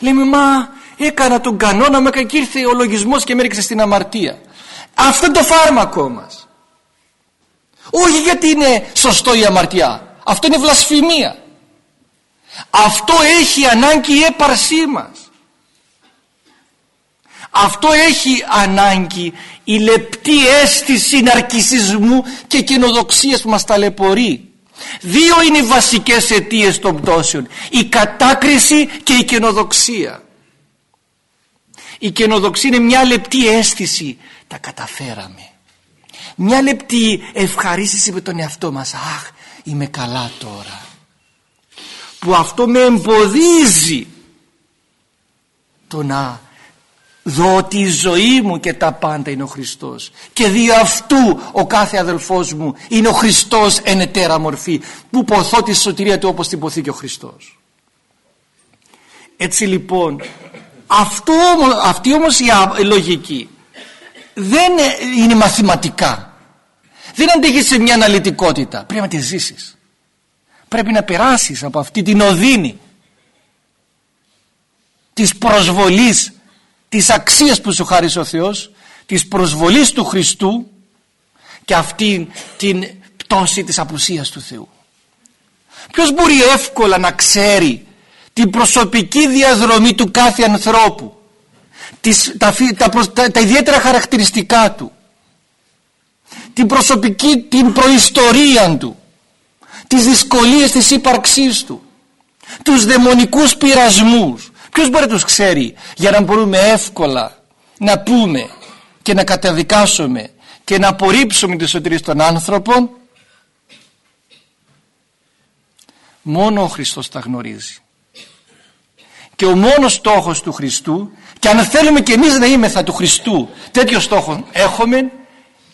Λέμε μα έκανα τον κανόνα με και ήρθε ο λογισμός και με έριξε στην αμαρτία αυτό είναι το φάρμακό μας. Όχι γιατί είναι σωστό η αμαρτιά αυτό είναι βλασφημία. Αυτό έχει ανάγκη η έπαρσή μας. Αυτό έχει ανάγκη η λεπτή αίσθηση ναρκισισμού και κοινοδοξίας που μας ταλαιπωρεί. Δύο είναι οι βασικές αιτίες των πτώσεων. Η κατάκριση και η κοινοδοξία η κοινοδοξία είναι μια λεπτή αίσθηση. Τα καταφέραμε. Μια λεπτή ευχαρίστηση με τον εαυτό μας. Αχ είμαι καλά τώρα. Που αυτό με εμποδίζει το να δω ότι η ζωή μου και τα πάντα είναι ο Χριστός. Και δι' αυτού ο κάθε αδελφός μου είναι ο Χριστός εν ετέρα μορφή που ποθώ τη σωτηρία του όπως την ποθεί και ο Χριστός. Έτσι λοιπόν αυτό, αυτή όμως η λογική δεν είναι μαθηματικά δεν αντέχεις σε μια αναλυτικότητα. Πρέπει να τη ζήσεις. Πρέπει να περάσεις από αυτή την οδύνη της προσβολής της αξίας που σου χάρισε ο Θεός της προσβολής του Χριστού και αυτή την πτώση της απουσίας του Θεού. Ποιος μπορεί εύκολα να ξέρει την προσωπική διαδρομή του κάθε ανθρώπου τις, τα, τα, τα, ιδιαίτερα χαρακτηριστικά του την προσωπική την προϊστορία του. Τις δυσκολίες της ύπαρξής του. Τους δαιμονικούς πειρασμούς. Ποιος μπορεί να τους ξέρει για να μπορούμε εύκολα να πούμε και να καταδικάσουμε και να απορρίψουμε τη σωτηρία των άνθρωπων; Μόνο ο Χριστός τα γνωρίζει. Και ο μόνος στόχος του Χριστού και αν θέλουμε και εμείς να είμεθα του Χριστού τέτοιο στόχο έχουμε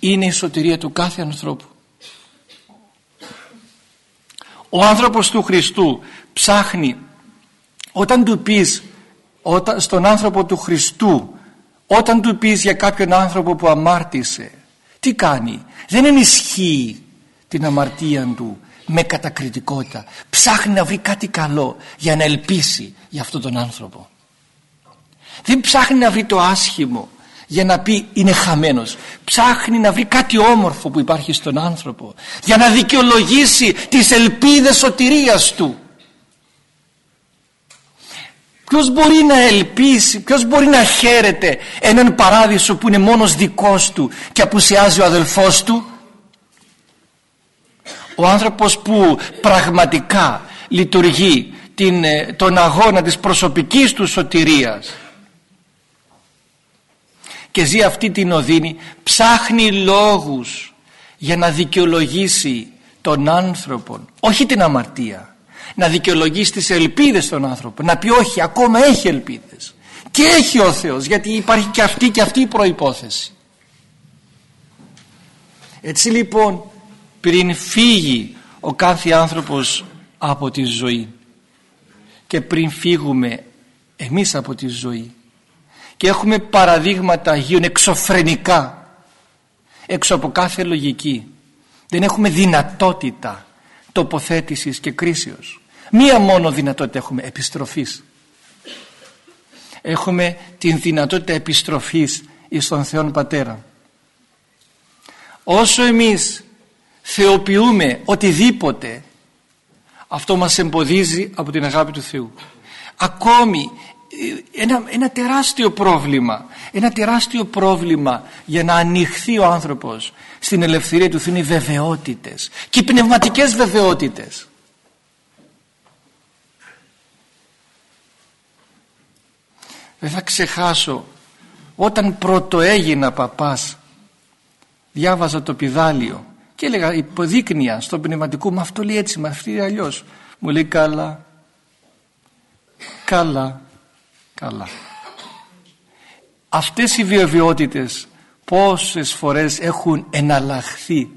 είναι η σωτηρία του κάθε ανθρώπου. Ο άνθρωπος του Χριστού ψάχνει όταν του πεις όταν, στον άνθρωπο του Χριστού όταν του πεις για κάποιον άνθρωπο που αμάρτησε τι κάνει; Δεν ενισχύει την αμαρτία του με κατακριτικότητα. Ψάχνει να βρει κάτι καλό για να ελπίσει για αυτόν τον άνθρωπο. Δεν ψάχνει να βρει το άσχημο για να πει είναι χαμένος. Ψάχνει να βρει κάτι όμορφο που υπάρχει στον άνθρωπο. Για να δικαιολογήσει τις ελπίδες σωτηρίας του. Ποιος μπορεί να ελπίσει, ποιος μπορεί να χαίρεται έναν παράδεισο που είναι μόνος δικός του και απουσιάζει ο αδελφός του; Ο άνθρωπος που πραγματικά λειτουργεί την, ε, τον αγώνα της προσωπικής του σωτηρίας και ζει αυτή την οδύνη ψάχνει λόγους για να δικαιολογήσει τον άνθρωπο όχι την αμαρτία να δικαιολογήσει τις ελπίδες των άνθρωπων να πει όχι ακόμα έχει ελπίδες. Και έχει ο Θεός γιατί υπάρχει και αυτή και αυτή η προϋπόθεση. Έτσι λοιπόν πριν φύγει ο κάθε άνθρωπος από τη ζωή και πριν φύγουμε εμείς από τη ζωή και έχουμε παραδείγματα Αγίων εξωφρενικά έξω από κάθε λογική. Δεν έχουμε δυνατότητα τοποθέτησης και κρίσεως. Μία μόνο δυνατότητα έχουμε επιστροφής. Έχουμε την δυνατότητα επιστροφής εις τον Θεόν Πατέρα. Όσο εμείς θεοποιούμε οτιδήποτε αυτό μας εμποδίζει από την αγάπη του Θεού. Ακόμη ένα, ένα τεράστιο πρόβλημα ένα τεράστιο πρόβλημα για να ανοιχθεί ο άνθρωπος στην ελευθερία του είναι οι βεβαιότητες και οι πνευματικές βεβαιότητες. Δεν θα ξεχάσω όταν πρώτο έγινα παπάς διάβαζα το πιδάλιο και έλεγα υποδείκνυα στο πνευματικό μου αυτό λέει έτσι, με αυτή αλλιώς. Μου λέει καλά καλά καλά. Αυτές οι βιοβιότητες πόσες φορές έχουν εναλλαχθεί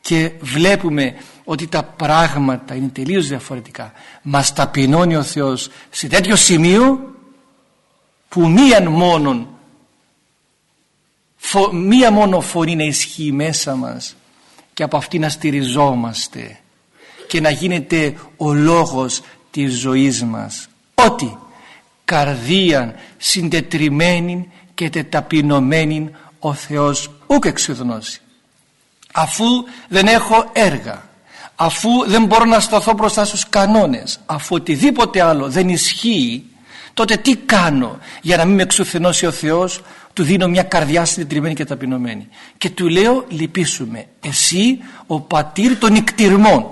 και βλέπουμε ότι τα πράγματα είναι τελείως διαφορετικά. Μας ταπεινώνει ο Θεός σε τέτοιο σημείο που μίαν μόνον μία μόνο φωνή να ισχύει μέσα μας και από αυτή να στηριζόμαστε και να γίνεται ο λόγος της ζωής μας. Ότι καρδίαν συντετριμένη και τεταπεινωμένη ο Θεός ούκ εξουδνώσει αφού δεν έχω έργα αφού δεν μπορώ να σταθώ μπροστά στους κανόνες αφού οτιδήποτε άλλο δεν ισχύει τότε τι κάνω για να μην με εξουθενώσει ο Θεός του δίνω μια καρδιά συντετριμένη και ταπεινωμένη. Και του λέω λυπήσουμε εσύ ο πατήρ των νικτυρμών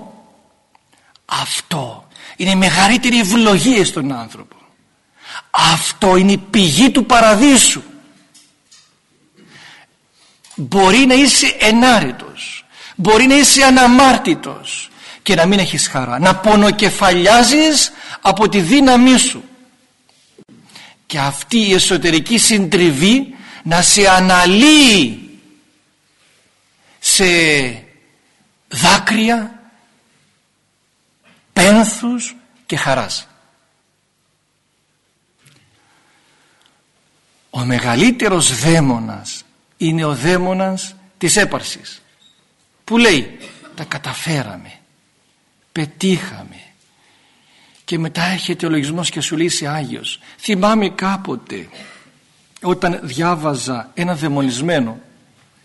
αυτό είναι η μεγαλύτερη ευλογία στον άνθρωπο αυτό είναι η πηγή του παραδείσου. Μπορεί να είσαι ενάρετος μπορεί να είσαι αναμάρτητος και να μην έχεις χαρά. Να πονοκεφαλιάζεις από τη δύναμή σου. Και αυτή η εσωτερική συντριβή να σε αναλύει σε δάκρυα πένθους και χαράς ο μεγαλύτερος δαίμονας είναι ο δαίμονας της έπαρσης που λέει τα καταφέραμε πετύχαμε και μετά έρχεται ο λογισμός και σου λέει είσαι Άγιος θυμάμαι κάποτε όταν διάβαζα ένα δαιμονισμένο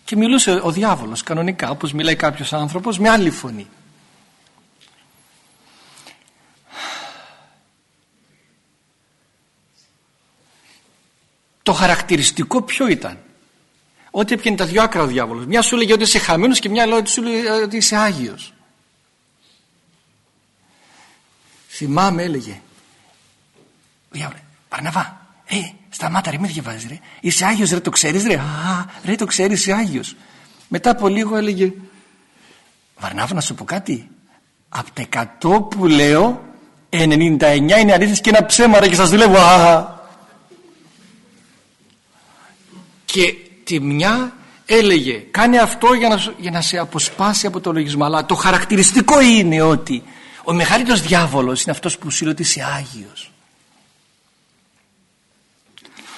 και μιλούσε ο διάβολος κανονικά όπως μιλάει κάποιος άνθρωπος με άλλη φωνή το χαρακτηριστικό ποιο ήταν; Ότι έπιανε τα δυο άκρα ο διάβολος. Μια σου λέγε ότι είσαι χαμένος και μια λέει σου λέει ότι είσαι Άγιος. Θυμάμαι έλεγε διάβολε Παρναβά ε, σταμάτα ρε μην διαβάζεις ρε. Είσαι Άγιος ρε το ξέρεις ρε. Α, ρε το ξέρεις είσαι Άγιος μετά από λίγο έλεγε Βαρνάβα να σου πω κάτι. Από τα 100 που λέω 99 είναι αλήθειες και ένα ψέμα ρε και σας δουλεύω. Α, και τη μια έλεγε κάνε αυτό για να, για να σε αποσπάσει από το λογισμό αλλά το χαρακτηριστικό είναι ότι ο μεγαλύτερος διάβολος είναι αυτός που σου λέει ότι είσαι Άγιος.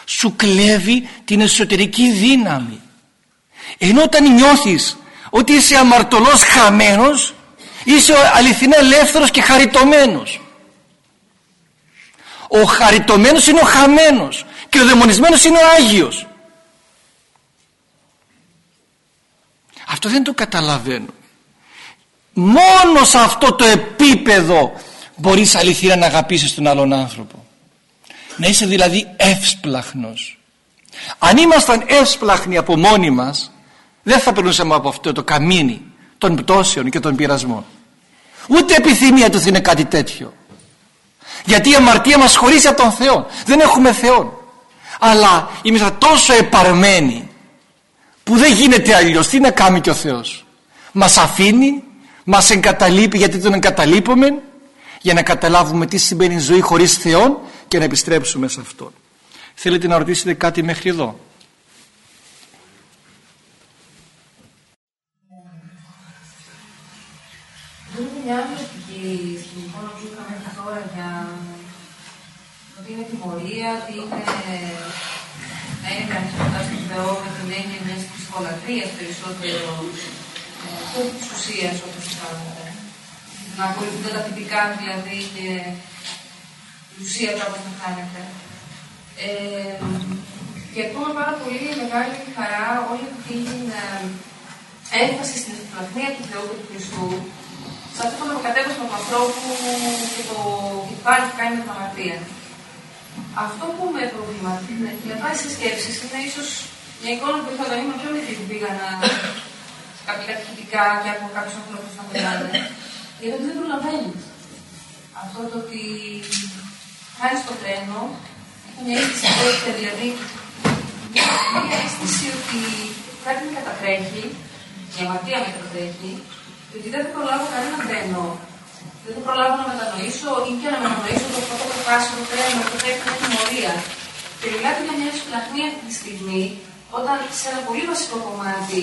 Σου κλέβει την εσωτερική δύναμη. Ενώ όταν νιώθεις ότι είσαι αμαρτωλός χαμένος είσαι αληθινά ελεύθερος και χαριτωμένος. Ο χαριτωμένος είναι ο χαμένος και ο δαιμονισμένος είναι ο Άγιος αυτό δεν το καταλαβαίνω. Μόνο σε αυτό το επίπεδο μπορείς αληθινά να αγαπήσεις τον άλλον άνθρωπο. Να είσαι δηλαδή εύσπλαχνος. Αν ήμασταν εύσπλαχνοι από μόνοι μας δεν θα περνούσαμε από αυτό το καμίνι των πτώσεων και των πειρασμών. Ούτε επιθυμία του είναι κάτι τέτοιο. Γιατί η αμαρτία μας χωρίζει από τον Θεό. Δεν έχουμε Θεό αλλά είμαστε τόσο επαρμένοι που δεν γίνεται αλλιώς. Τι να κάνει και ο Θεός. Μας αφήνει μας εγκαταλείπει γιατί τον εγκαταλείπουμε για να καταλάβουμε τι σημαίνει ζωή χωρίς Θεόν και να επιστρέψουμε σε Αυτόν. Θέλετε να ρωτήσετε κάτι μέχρι εδώ; Δεν είναι μια η σκηνικό που είχαμε τώρα για ότι είναι τιμωρία, ότι είναι να είναι κανείς κοντά στον Θεό με την έννοια μιας ψυχολατρίας περισσότερο και όχι της ουσίας όπως είπαμε. Να ακολουθούνται τα τυπικά δηλαδή και η ουσία κάπως να χάνεται. Ε, και ακόμα πάρα πολύ μεγάλη χαρά όλη αυτή την έμφαση στην ευθυπλαθμία του Θεού και του Χριστού σε αυτό το κατέβασμα του ανθρώπου και το υπάρχει κάνει με την αμαρτία. Αυτό που με προβληματίζει, με βάζει σε σκέψεις, είναι ίσως μια εικόνα που είχα όταν ήμουν πιο μικρή που πήγα να κάποια κατηχητικά και από κάποιους ανθρώπους να μιλάνε. Γιατί δεν προλαβαίνεις. Αυτό το ότι χάρη στο τρένο, έχω μια αίσθηση που δηλαδή μια αίσθηση ότι κάτι με κατατρέχει, η αμαρτία με κατατρέχει, και ότι δεν θα προλάβω κανένα τρένο δεν θα προλάβω να μετανοήσω ή και να μετανοήσω το πρώτο το το τρένο, το θα έχει τιμωρία. Και μιλάτε για μια σπλαχνή αυτή τη στιγμή, όταν σε ένα πολύ βασικό κομμάτι,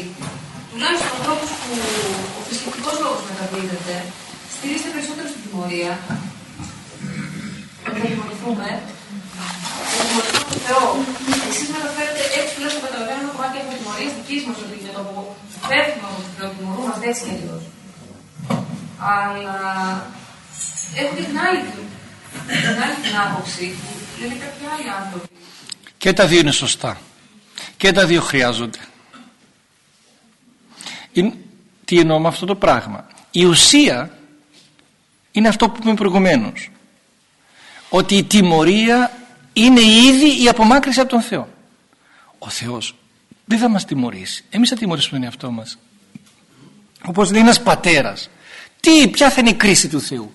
τουλάχιστον ο τρόπο που ο θρησκευτικός λόγος μεταδίδεται, στηρίζεται περισσότερο στην τιμωρία. Να τιμωρηθούμε. Να τιμωρηθούμε τον Θεό. Εσείς μεταφέρετε έτσι τουλάχιστον καταλαβαίνω ένα κομμάτι από τιμωρίας δικής μας, ότι για το που φεύγουμε από τον Θεό, τιμωρούμαστε έτσι κι αλλιώς. Αλλά έχω και την άλλη, την άλλη την άποψη που λένε κάποιοι άλλοι άνθρωποι. Και τα δύο είναι σωστά. Και τα δύο χρειάζονται. Τι εννοώ με αυτό το πράγμα; Η ουσία είναι αυτό που είπαμε προηγουμένως. Ότι η τιμωρία είναι ήδη η απομάκρυση από τον Θεό. Ο Θεός δεν θα μας τιμωρήσει. Εμείς θα τιμωρήσουμε τον εαυτό μας. Όπως λέει ένας πατέρας τι, ποια θα είναι η κρίση του Θεού;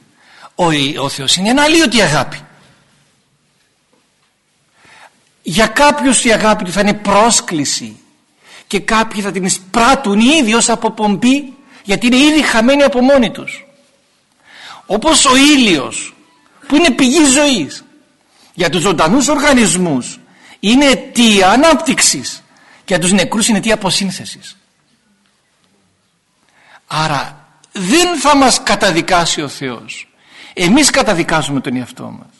Ο, ο Θεός είναι ένα αλλίωτη αγάπη. Για κάποιους η αγάπη του θα είναι πρόσκληση και κάποιοι θα την εισπράττουν ήδη ως αποπομπή γιατί είναι ήδη χαμένοι από μόνοι τους. Όπως ο ήλιος που είναι πηγή ζωής. Για τους ζωντανούς οργανισμούς είναι αιτία ανάπτυξης. Και για τους νεκρούς είναι αιτία αποσύνθεσης. Άρα δεν θα μας καταδικάσει ο Θεός. Εμείς καταδικάζουμε τον εαυτό μας.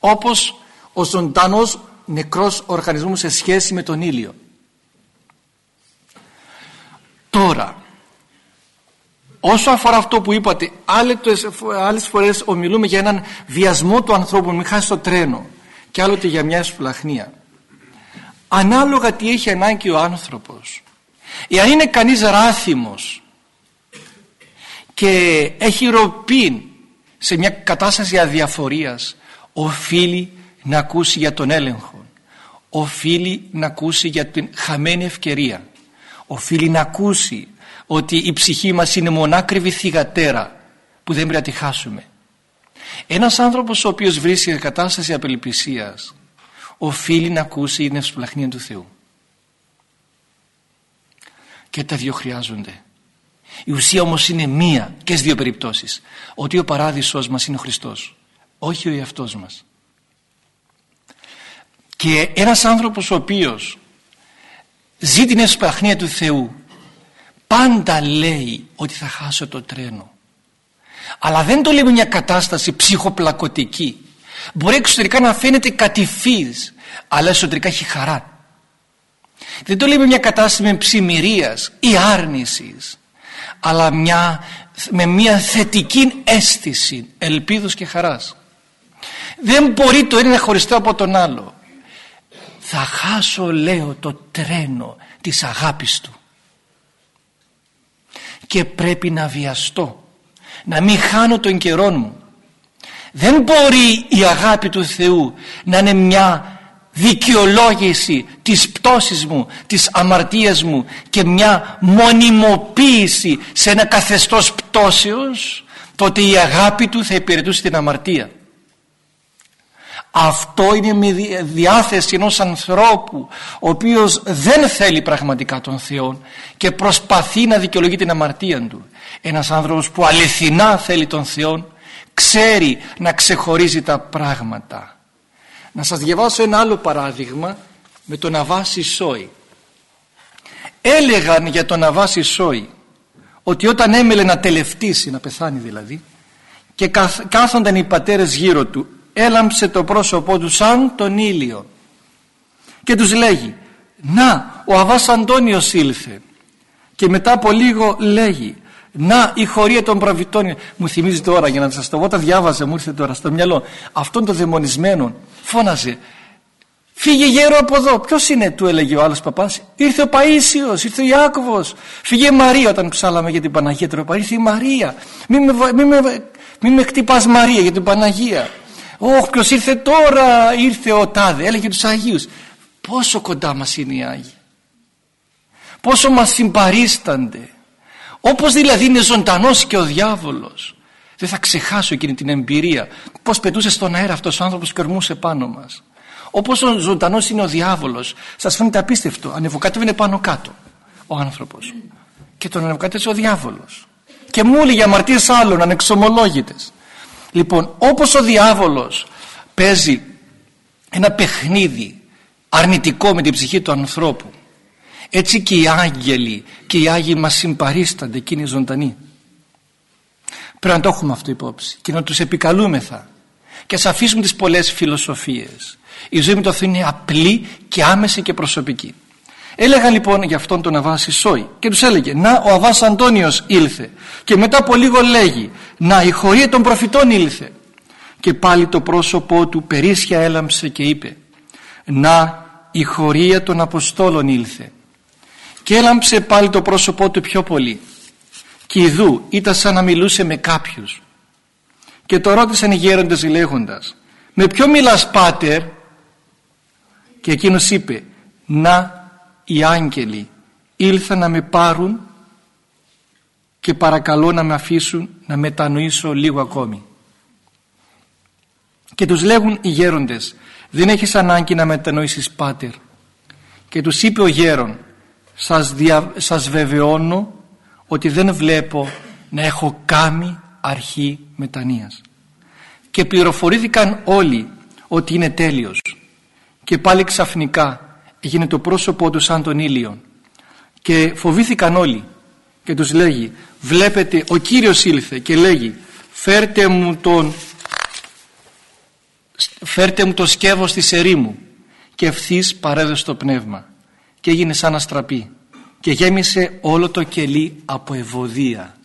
Όπως ο ζωντανός νεκρός οργανισμός σε σχέση με τον ήλιο. Τώρα όσο αφορά αυτό που είπατε άλλες φορές ομιλούμε για έναν βιασμό του ανθρώπου μην χάσει το τρένο και άλλοτε για μια σπλαχνία. Ανάλογα τι έχει ανάγκη ο άνθρωπος εάν είναι κανείς ράθιμος και έχει ροπή σε μια κατάσταση αδιαφορίας οφείλει να ακούσει για τον έλεγχο. Οφείλει να ακούσει για την χαμένη ευκαιρία. Οφείλει να ακούσει ότι η ψυχή μας είναι μονάκριβη θυγατέρα που δεν πρέπει να τη χάσουμε. Ένας άνθρωπος ο οποίος βρίσκεται σε κατάσταση απελπισίας οφείλει να ακούσει την ευσπλαχνία του Θεού. Και τα δύο χρειάζονται. Η ουσία όμως είναι μία και στις δύο περιπτώσεις. Ότι ο παράδεισος μας είναι ο Χριστός όχι ο εαυτός μας και ένας άνθρωπος ο οποίος ζει την εσπαχνία του Θεού πάντα λέει ότι θα χάσω το τρένο. Αλλά δεν το λέει με μια κατάσταση ψυχοπλακωτική. Μπορεί εξωτερικά να φαίνεται κατηφής αλλά εσωτερικά έχει χαρά. Δεν το λέει με μια κατάσταση με ψημυρίας ή άρνησης αλλά μια, με μια θετική αίσθηση ελπίδος και χαράς. Δεν μπορεί το ένα να χωριστεί από τον άλλο θα χάσω λέω το τρένο της αγάπης του. Και πρέπει να βιαστώ να μην χάνω τον καιρό μου. Δεν μπορεί η αγάπη του Θεού να είναι μια δικαιολόγηση της πτώσης μου, της αμαρτίας μου και μια μονιμοποίηση σε ένα καθεστώς πτώσεως τότε η αγάπη του θα υπηρετούσε την αμαρτία αυτό είναι με διάθεση ενός ανθρώπου ο οποίος δεν θέλει πραγματικά τον Θεό και προσπαθεί να δικαιολογεί την αμαρτία του. Ένας άνθρωπος που αληθινά θέλει τον Θεό ξέρει να ξεχωρίζει τα πράγματα. Να σας διαβάσω ένα άλλο παράδειγμα με τον Αβάση Σόη. Έλεγαν για τον Αβάση Σόη ότι όταν έμελε να τελευτήσει, να πεθάνει δηλαδή και κάθονταν οι πατέρες γύρω του έλαμψε το πρόσωπό του σαν τον ήλιο και τους λέγει να ο Αβάς Αντώνιος ήλθε και μετά από λίγο λέγει να η χωρία των πραβητών μου θυμίζει τώρα για να σας το πω τα διάβαζα μου ήρθε τώρα στο μυαλό αυτόν των δαιμονισμένων φώναζε Φύγε γέρο από εδώ. Ποιος είναι, του έλεγε ο άλλος παπάς. Ήρθε ο Παίσιος, ήρθε ο Ιάκωβος. Φύγε Μαρία όταν ψάλαμε για την Παναγία τροπα. Ήρθε η Μαρία. Μην με, μη με, μη με χτυπάς Μαρία για την Παναγία. Όχι ποιος ήρθε τώρα ήρθε ο Τάδε έλεγε τους Αγίους. Πόσο κοντά μας είναι οι Άγιοι. Πόσο μας συμπαρίστανται. Όπως δηλαδή είναι ζωντανός και ο διάβολος. Δεν θα ξεχάσω εκείνη την εμπειρία. Πως πετούσε στον αέρα αυτός ο άνθρωπος και ορμούσε πάνω μας. Όπως ο ζωντανός είναι ο διάβολος. Σας φαίνεται απίστευτο. Ανεβοκάτευε πάνω κάτω ο άνθρωπος. Και τον ανεβοκάτευε ο διάβολος. Και μου έλεγε αμαρτίες άλλων ανεξομολόγητες Λοιπόν, όπως ο διάβολος παίζει ένα παιχνίδι αρνητικό με την ψυχή του ανθρώπου έτσι και οι άγγελοι και οι άγιοι μας συμπαρίστανται εκείνοι ζωντανοί. Πρέπει να το έχουμε αυτό υπόψη και να τους επικαλούμεθα και ας αφήσουμε τις πολλές φιλοσοφίες. Η ζωή με το Θεό είναι απλή και άμεση και προσωπική. Έλεγα λοιπόν για αυτόν τον Αβάση Σόη και τους έλεγε να ο Αβάς Αντώνιος ήλθε και μετά από λίγο λέγει να η χωρία των προφητών ήλθε και πάλι το πρόσωπό του περίσσια έλαμψε και είπε να η χωρία των Αποστόλων ήλθε και έλαμψε πάλι το πρόσωπό του πιο πολύ. Και ειδού ήταν σαν να μιλούσε με κάποιους. Και το ρώτησαν οι γέροντες λέγοντας με ποιο μιλάς πάτερ; Και εκείνος είπε να οι άγγελοι ήλθαν να με πάρουν και παρακαλώ να με αφήσουν να μετανοήσω λίγο ακόμη. Και τους λέγουν οι γέροντες δεν έχεις ανάγκη να μετανοήσεις πάτερ. Και τους είπε ο γέρον σας, δια, σας βεβαιώνω ότι δεν βλέπω να έχω κάμει αρχή μετανοίας και πληροφορήθηκαν όλοι ότι είναι τέλειος και πάλι ξαφνικά έγινε το πρόσωπό του σαν τον ήλιο και φοβήθηκαν όλοι και τους λέγει βλέπετε ο Κύριος ήλθε και λέγει φέρτε μου τον φέρτε μου το σκεύος της ερήμου και ευθύς παρέδωσε το πνεύμα και έγινε σαν αστραπή και γέμισε όλο το κελί από ευωδία.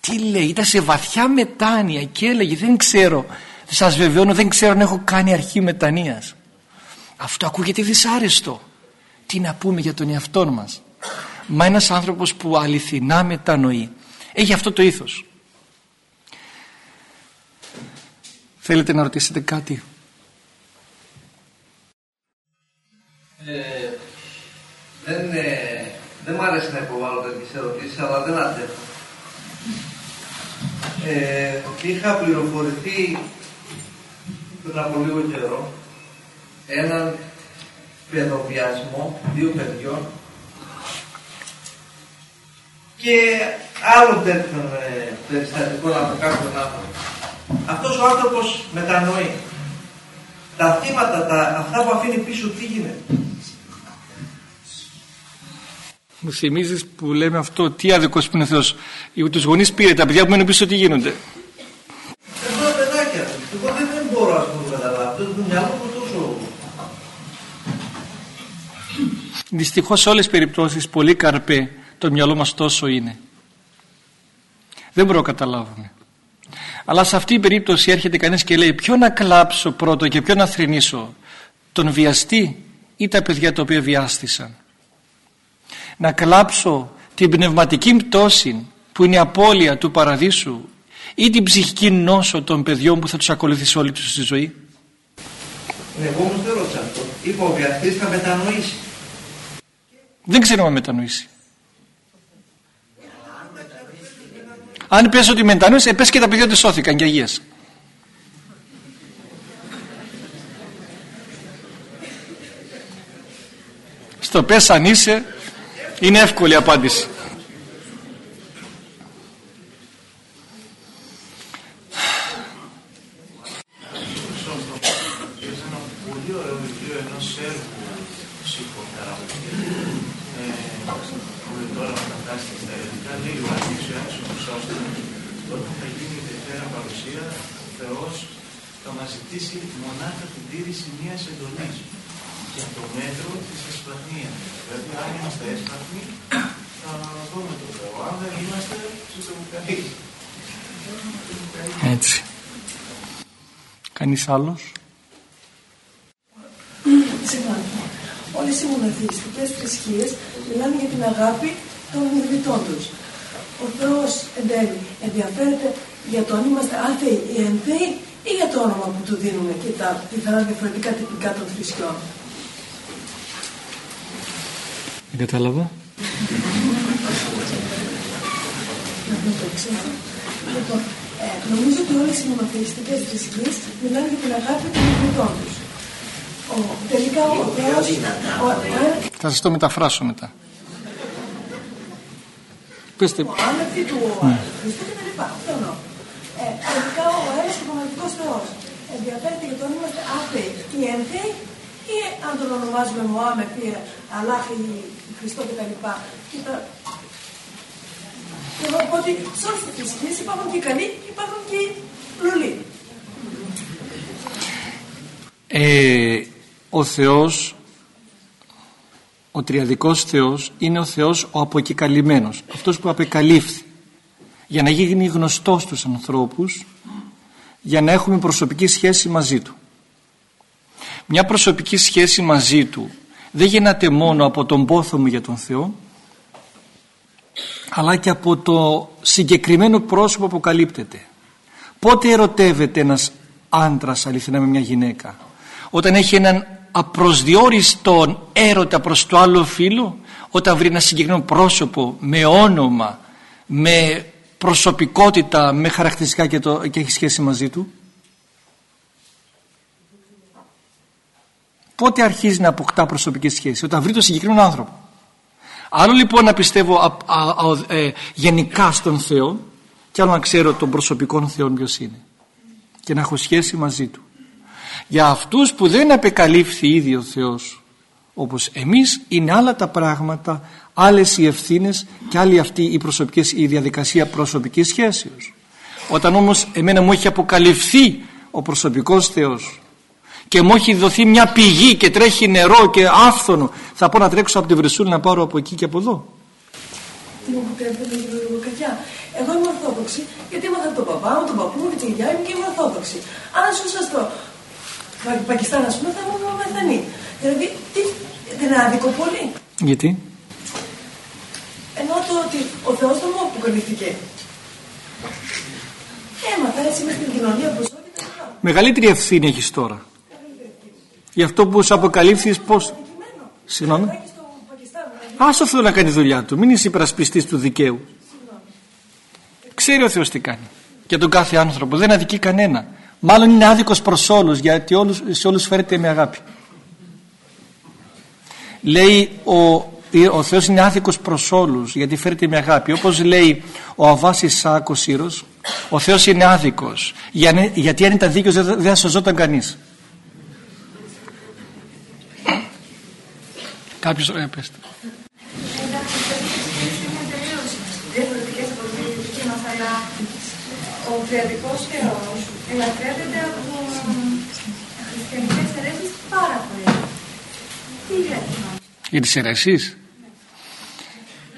Τι λέει ήταν σε βαθιά μετάνοια και έλεγε δεν ξέρω σας βεβαιώνω δεν ξέρω αν έχω κάνει αρχή μετανοίας αυτό ακούγεται δυσάρεστο τι να πούμε για τον εαυτό μας. Μα ένας άνθρωπος που αληθινά μετανοεί έχει αυτό το ήθος. Θέλετε να ρωτήσετε κάτι; Ε, δεν, ε, δεν μ' αρέσει να υποβάλω τέτοιες ερωτήσεις αλλά δεν αντέχω. Ε, είχα πληροφορηθεί πριν από λίγο καιρό έναν παιδοβιασμό δύο παιδιών και άλλων τέτοιων ε, περιστατικών από κάποιον άνθρωπο. Αυτός ο άνθρωπος μετανοεί. Τα θύματα, τα, αυτά που αφήνει πίσω, τι γίνεται; Μου θυμίζεις που λέμε αυτό, τι άδικος που είναι ο Θεός. Τους γονείς πήρε, τα παιδιά που μένουν πίσω, τι γίνονται; Εγώ παιδάκια, εγώ δεν, δεν μπορώ να το καταλάβω. Το μυαλό μου τόσο. Δυστυχώς σε όλες τις περιπτώσεις, πολύ καρπέ το μυαλό μας τόσο είναι. Δεν μπορώ να καταλάβουμε. Αλλά σε αυτή την περίπτωση έρχεται κανείς και λέει: Ποιο να κλάψω πρώτο και ποιο να θρυνήσω, τον βιαστή ή τα παιδιά τα οποία βιάστησαν; Να κλάψω την πνευματική πτώση που είναι η απώλεια του παραδείσου ή την ψυχική νόσο των παιδιών που θα τους ακολουθήσει όλη τους στη ζωή; Ναι, εγώ όμως δεν ρώτησα αυτό. Είπα ο βιαστής θα μετανοήσει. Δεν ξέρω αν μετανοήσει. Αν πες ότι μετανοήσει, πες και τα παιδιά δεν σώθηκαν και αγίες. Στο πες αν είσαι είναι εύκολη απάντηση. Θα μας ζητήσει μονάχα την τήρηση μιας εντολής για το μέτρο της εσπλαχνίας. Δηλαδή αν είμαστε έσπραχνοι θα δούμε το Θεό. Αν δεν είμαστε συστομικαροί. Έτσι. Κανείς άλλος; Συγγνώμη. Όλες οι μοναθεϊστικές θρησκείες μιλάνε για την αγάπη των ιδρυτών τους. Ο Θεός εν τέλει ενδιαφέρεται για το αν είμαστε άθεοι ή ενθέοι ή για το όνομα που του δίνουμε και τα πιθανά διαφορετικά τυπικά των θρησκειών. Δεν κατάλαβα. Λοιπόν, ε, νομίζω ότι όλες οι μονοθεϊστικές θρησκείες μιλάνε για την αγάπη των ιδρυτών τους. Ο, τελικά ο Θεός... Ο, ο, Θα σας το μεταφράσω μετά. Πεςτε. Ο άνευτη του ναι. Χριστού και τα λοιπά. Αυτό εννοώ. Ε, τελικά ο ένας και μοναδικός Θεός ενδιαφέρεται για το αν είμαστε άθεοι ή ένθεοι ή αν τον ονομάζουμε Μωάμεθ ή Αλάχ ή Χριστό κτλ. Και τα... Και εγώ πω ότι σε όλες τις θρησκείες υπάρχουν και καλοί και υπάρχουν και λουλοί. Ε, ο Θεός ο τριαδικός Θεός είναι ο Θεός ο αποκεκαλυμμένος αυτός που απεκαλύφθη για να γίνει γνωστός στους ανθρώπους για να έχουμε προσωπική σχέση μαζί Του. Μια προσωπική σχέση μαζί Του δεν γίνεται μόνο από τον πόθο μου για τον Θεό αλλά και από το συγκεκριμένο πρόσωπο που καλύπτεται. Πότε ερωτεύεται ένας άντρας αληθινά με μια γυναίκα; Όταν έχει έναν απροσδιόριστο έρωτα προς το άλλο φίλο όταν βρει ένα συγκεκριμένο πρόσωπο με όνομα με προσωπικότητα με χαρακτηριστικά και, το, και έχει σχέση μαζί του πότε αρχίζει να αποκτά προσωπική σχέση όταν βρει το συγκεκριμένο άνθρωπο Άλλο λοιπόν να πιστεύω ε, γενικά στον Θεό και άλλο να ξέρω τον προσωπικό Θεό ποιος είναι και να έχω σχέση μαζί Του. Για αυτούς που δεν απεκαλύφθη ήδη ο Θεός όπως εμείς είναι άλλα τα πράγματα, άλλες οι ευθύνες και άλλη αυτή η, προσωπική, η διαδικασία προσωπικής σχέσεως. Όταν όμως εμένα μου έχει αποκαλυφθεί ο προσωπικός Θεός και μου έχει δοθεί μια πηγή και τρέχει νερό και άφθονο θα πω να τρέξω από τη Βρεσούλη να πάρω από εκεί και από εδώ. Τι μου επιτρέπετε λίγο κακιά. Εγώ είμαι Ορθόδοξη γιατί ήμαθα από τον παπά μου, τον παππού μου και τη γιαγιά μου και είμαι Ορθόδοξη. Αν ζούσα στο Πακιστάν, ας πούμε, θα ήμουν μεθανή. Δηλαδή, τι, δεν είναι άδικο πολύ. Γιατί; Ενώ το ότι ο Θεός δεν μου αποκαλύφθηκε. Έμαθα έτσι με στην κοινωνία που ζω και Μεγαλύτερη ευθύνη έχεις τώρα. Γι' αυτό που σου αποκαλύφθηκες πώς... Συγγνώμη. Άσο Θεό να κάνει τη δουλειά του. Μην είσαι υπερασπιστής του δικαίου. Ξέρει ο Θεός τι κάνει. Για τον κάθε άνθρωπο. Δεν αδικεί κανένα. Μάλλον είναι άδικος προς όλους γιατί όλους, σε όλους φέρεται με αγάπη. Λέει ο, ο Θεός είναι άδικος προς όλους γιατί φέρεται με αγάπη. Όπως λέει ο Αβάσης Σάκος Σύρος, ο Θεός είναι άδικος γιατί αν ήταν δίκαιος δεν θα σωζόταν κανείς. Κάποιος ρωτάει πέστε. Διαφορετικές από τη δική μας, αλλά ο θεατικός θεός ελαφρύνεται από χριστιανικές αιρέσεις πάρα πολύ. Τι λέτε Για τις αιρέσεις;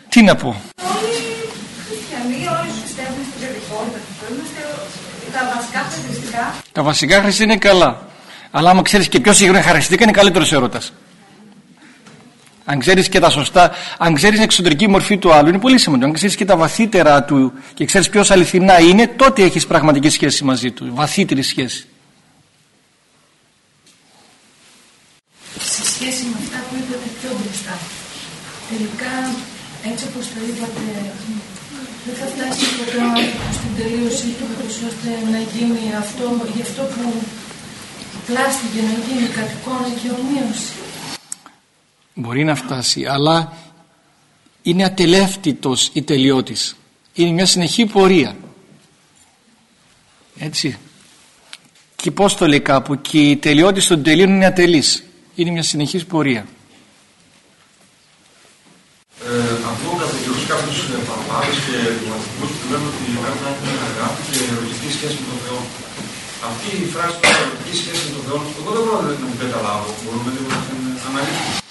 Τι να πω; Όλοι οι χριστιανοί, όλοι πιστεύουν στην θεατικότητα. Είμαστε τα βασικά χαρακτηριστικά. Τα βασικά χαρακτηριστικά είναι καλά. Αλλά άμα ξέρεις και ποιο σύγχρονα χαρακτηριστικά είναι καλύτερος έρωτας αν ξέρεις και τα σωστά, αν ξέρεις την εξωτερική μορφή του άλλου, είναι πολύ σημαντικό. Αν ξέρεις και τα βαθύτερα του και ξέρεις ποιος αληθινά είναι, τότε έχεις πραγματική σχέση μαζί του. Βαθύτερη σχέση. Σε σχέση με αυτά που είπατε πιο μπροστά, τελικά έτσι όπως το είπατε, δεν θα φτάσει ποτέ ο άνθρωπο στην τελείωσή του, ώστε να γίνει αυτό, γι' αυτό που πλάστηκε να γίνει κατ' εικόνα και ομοίωση μπορεί να φτάσει αλλά είναι ατελεύτητος η τελειώτης είναι μια συνεχή πορεία έτσι και πως το λέει κάπου και η τελειώτης των τελείων είναι ατελής είναι μια συνεχής πορεία ε, αυτό κατά καιρούς κάποιους ε, παπάδες και δημοτικούς που λένε ότι η καρδιά είναι αγάπη και ερωτική σχέση με τον Θεό. Αυτή η φράση του ερωτική σχέση με τον Θεό, εγώ δεν μπορώ να την καταλάβω. Μπορούμε λίγο να την αναλύσουμε.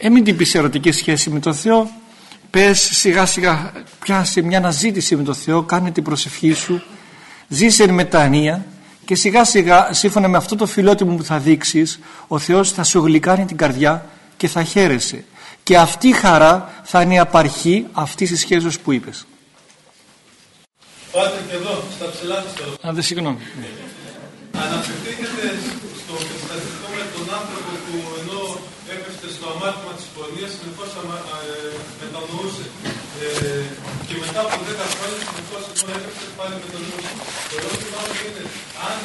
Ε, μην την πεις ερωτική σχέση με τον Θεό. Πες σιγά σιγά πιάσε μια αναζήτηση με τον Θεό, κάνε την προσευχή σου, ζήσε εν μετανία και σιγά σιγά σύμφωνα με αυτό το φιλότιμο που θα δείξεις ο Θεός θα σου γλυκάνει την καρδιά και θα χαίρεσαι. Και αυτή η χαρά θα είναι η απαρχή αυτής της σχέσης που είπες. Πάτε και εδώ, στα ψηλά της Α, δεν συγγνώμη. Αναφερθήκατε στο περιστατικό με τον άνθρωπο που ενώ έπεσε στο αμάρτημα της πορείας συνεχώς ε, μετανοούσε. Ε, και μετά από 10 χρόνια συνεχώς ενώ έπεσε πάλι με τον νου. Το ερώτημά μου είναι αν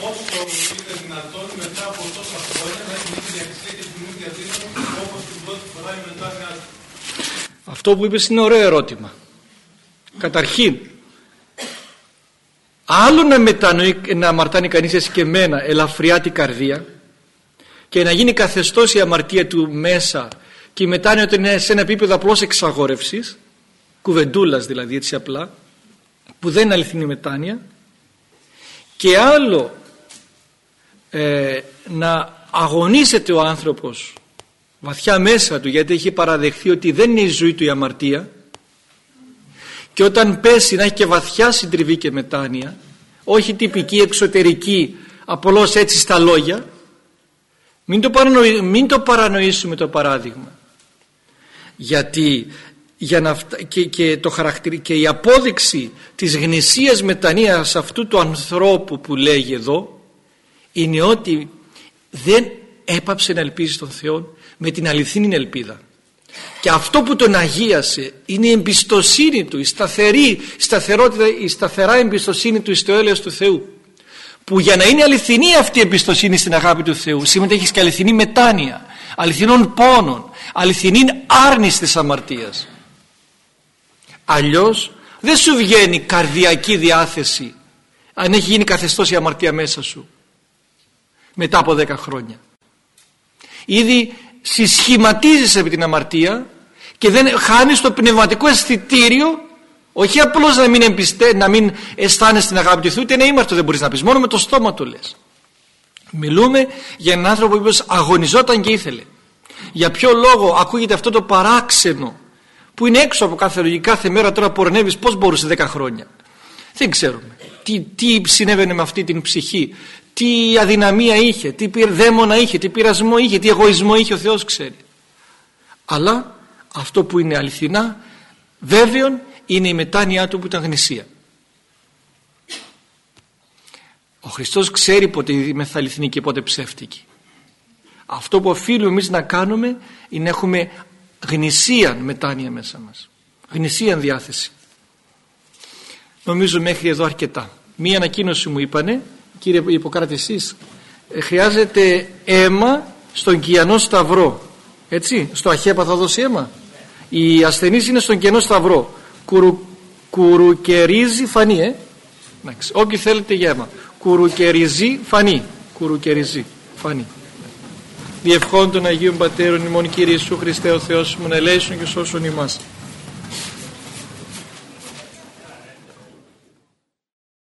πόσο είναι δυνατόν μετά από τόσα χρόνια να έχει την ίδια αξία και την ίδια δύναμη όπως την πρώτη φορά η μετάνοια Αυτό που είπες είναι ωραίο ερώτημα. Καταρχήν, άλλο να μετανοεί, να αμαρτάνει κανείς έτσι και εμένα ελαφριά την καρδία και να γίνει καθεστώς η αμαρτία του μέσα και μετά ότι είναι σε ένα επίπεδο απλώς εξαγόρευσης κουβεντούλας δηλαδή έτσι απλά που δεν είναι αληθινή μετάνοια και άλλο ε, να αγωνίζεται ο άνθρωπος βαθιά μέσα του γιατί έχει παραδεχθεί ότι δεν είναι η ζωή του η αμαρτία και όταν πέσει να έχει και βαθιά συντριβή και μετάνοια όχι τυπική εξωτερική απλώς έτσι στα λόγια μην το, μην το παρανοήσουμε το παράδειγμα. Γιατί για να, και, και, το χαρακτηρι, και η απόδειξη της γνησίας μετανοίας αυτού του ανθρώπου που λέγει εδώ είναι ότι δεν έπαψε να ελπίζει στον Θεό με την αληθινή ελπίδα. Και αυτό που τον αγίασε είναι η εμπιστοσύνη του, η σταθερή σταθερότητα, η σταθερά εμπιστοσύνη του στο έλεος του Θεού που για να είναι αληθινή αυτή η εμπιστοσύνη στην αγάπη του Θεού συμμετέχει και αληθινή μετάνοια αληθινών πόνων, αληθινή άρνηση της αμαρτίας. Αλλιώς δεν σου βγαίνει καρδιακή διάθεση αν έχει γίνει καθεστώς η αμαρτία μέσα σου μετά από δέκα χρόνια. Ήδη συσχηματίζεις επί την αμαρτία και δεν χάνεις το πνευματικό αισθητήριο όχι απλώς να μην, εμπιστε, να μην αισθάνεσαι την αγάπη του Θεού ούτε ένα ήμαρτο δεν μπορείς να πεις. Μόνο με το στόμα το λες. Μιλούμε για έναν άνθρωπο που αγωνιζόταν και ήθελε. Για ποιο λόγο ακούγεται αυτό το παράξενο που είναι έξω από κάθε λογική κάθε μέρα τώρα πορνεύεις πως μπορούσε 10 χρόνια. Δεν ξέρουμε. Τι, τι συνέβαινε με αυτή την ψυχή. Τι αδυναμία είχε τι δαίμονα είχε, τι πειρασμό είχε τι εγωισμό είχε ο Θεός ξέρει. Αλλά αυτό που είναι αληθινά βέβαιον είναι η μετάνοιά του που ήταν γνησία. Ο Χριστός ξέρει πότε είμαι αληθινή και πότε ψεύτικη. Αυτό που οφείλουμε εμείς να κάνουμε είναι να έχουμε γνησία μετάνοια μέσα μας. Γνησία διάθεση. Νομίζω μέχρι εδώ αρκετά. Μία ανακοίνωση μου είπανε. Κύριε Ιπποκράτη εσείς ε, χρειάζεται αίμα στον Κιανό Σταυρό. Έτσι στο Αχέπα θα δώσει αίμα. Οι ασθενείς είναι στον Κιανό Σταυρό Κουρου, κουρουκερίζει φανή ε. Όποιοι θέλετε για αίμα. Κουρουκεριζή φανή κουρουκεριζή φανή διευχών των Αγίων Πατέρων ημών Κύριε Ιησού Χριστέ ο Θεός μου να ελέησον και σώσον ημάς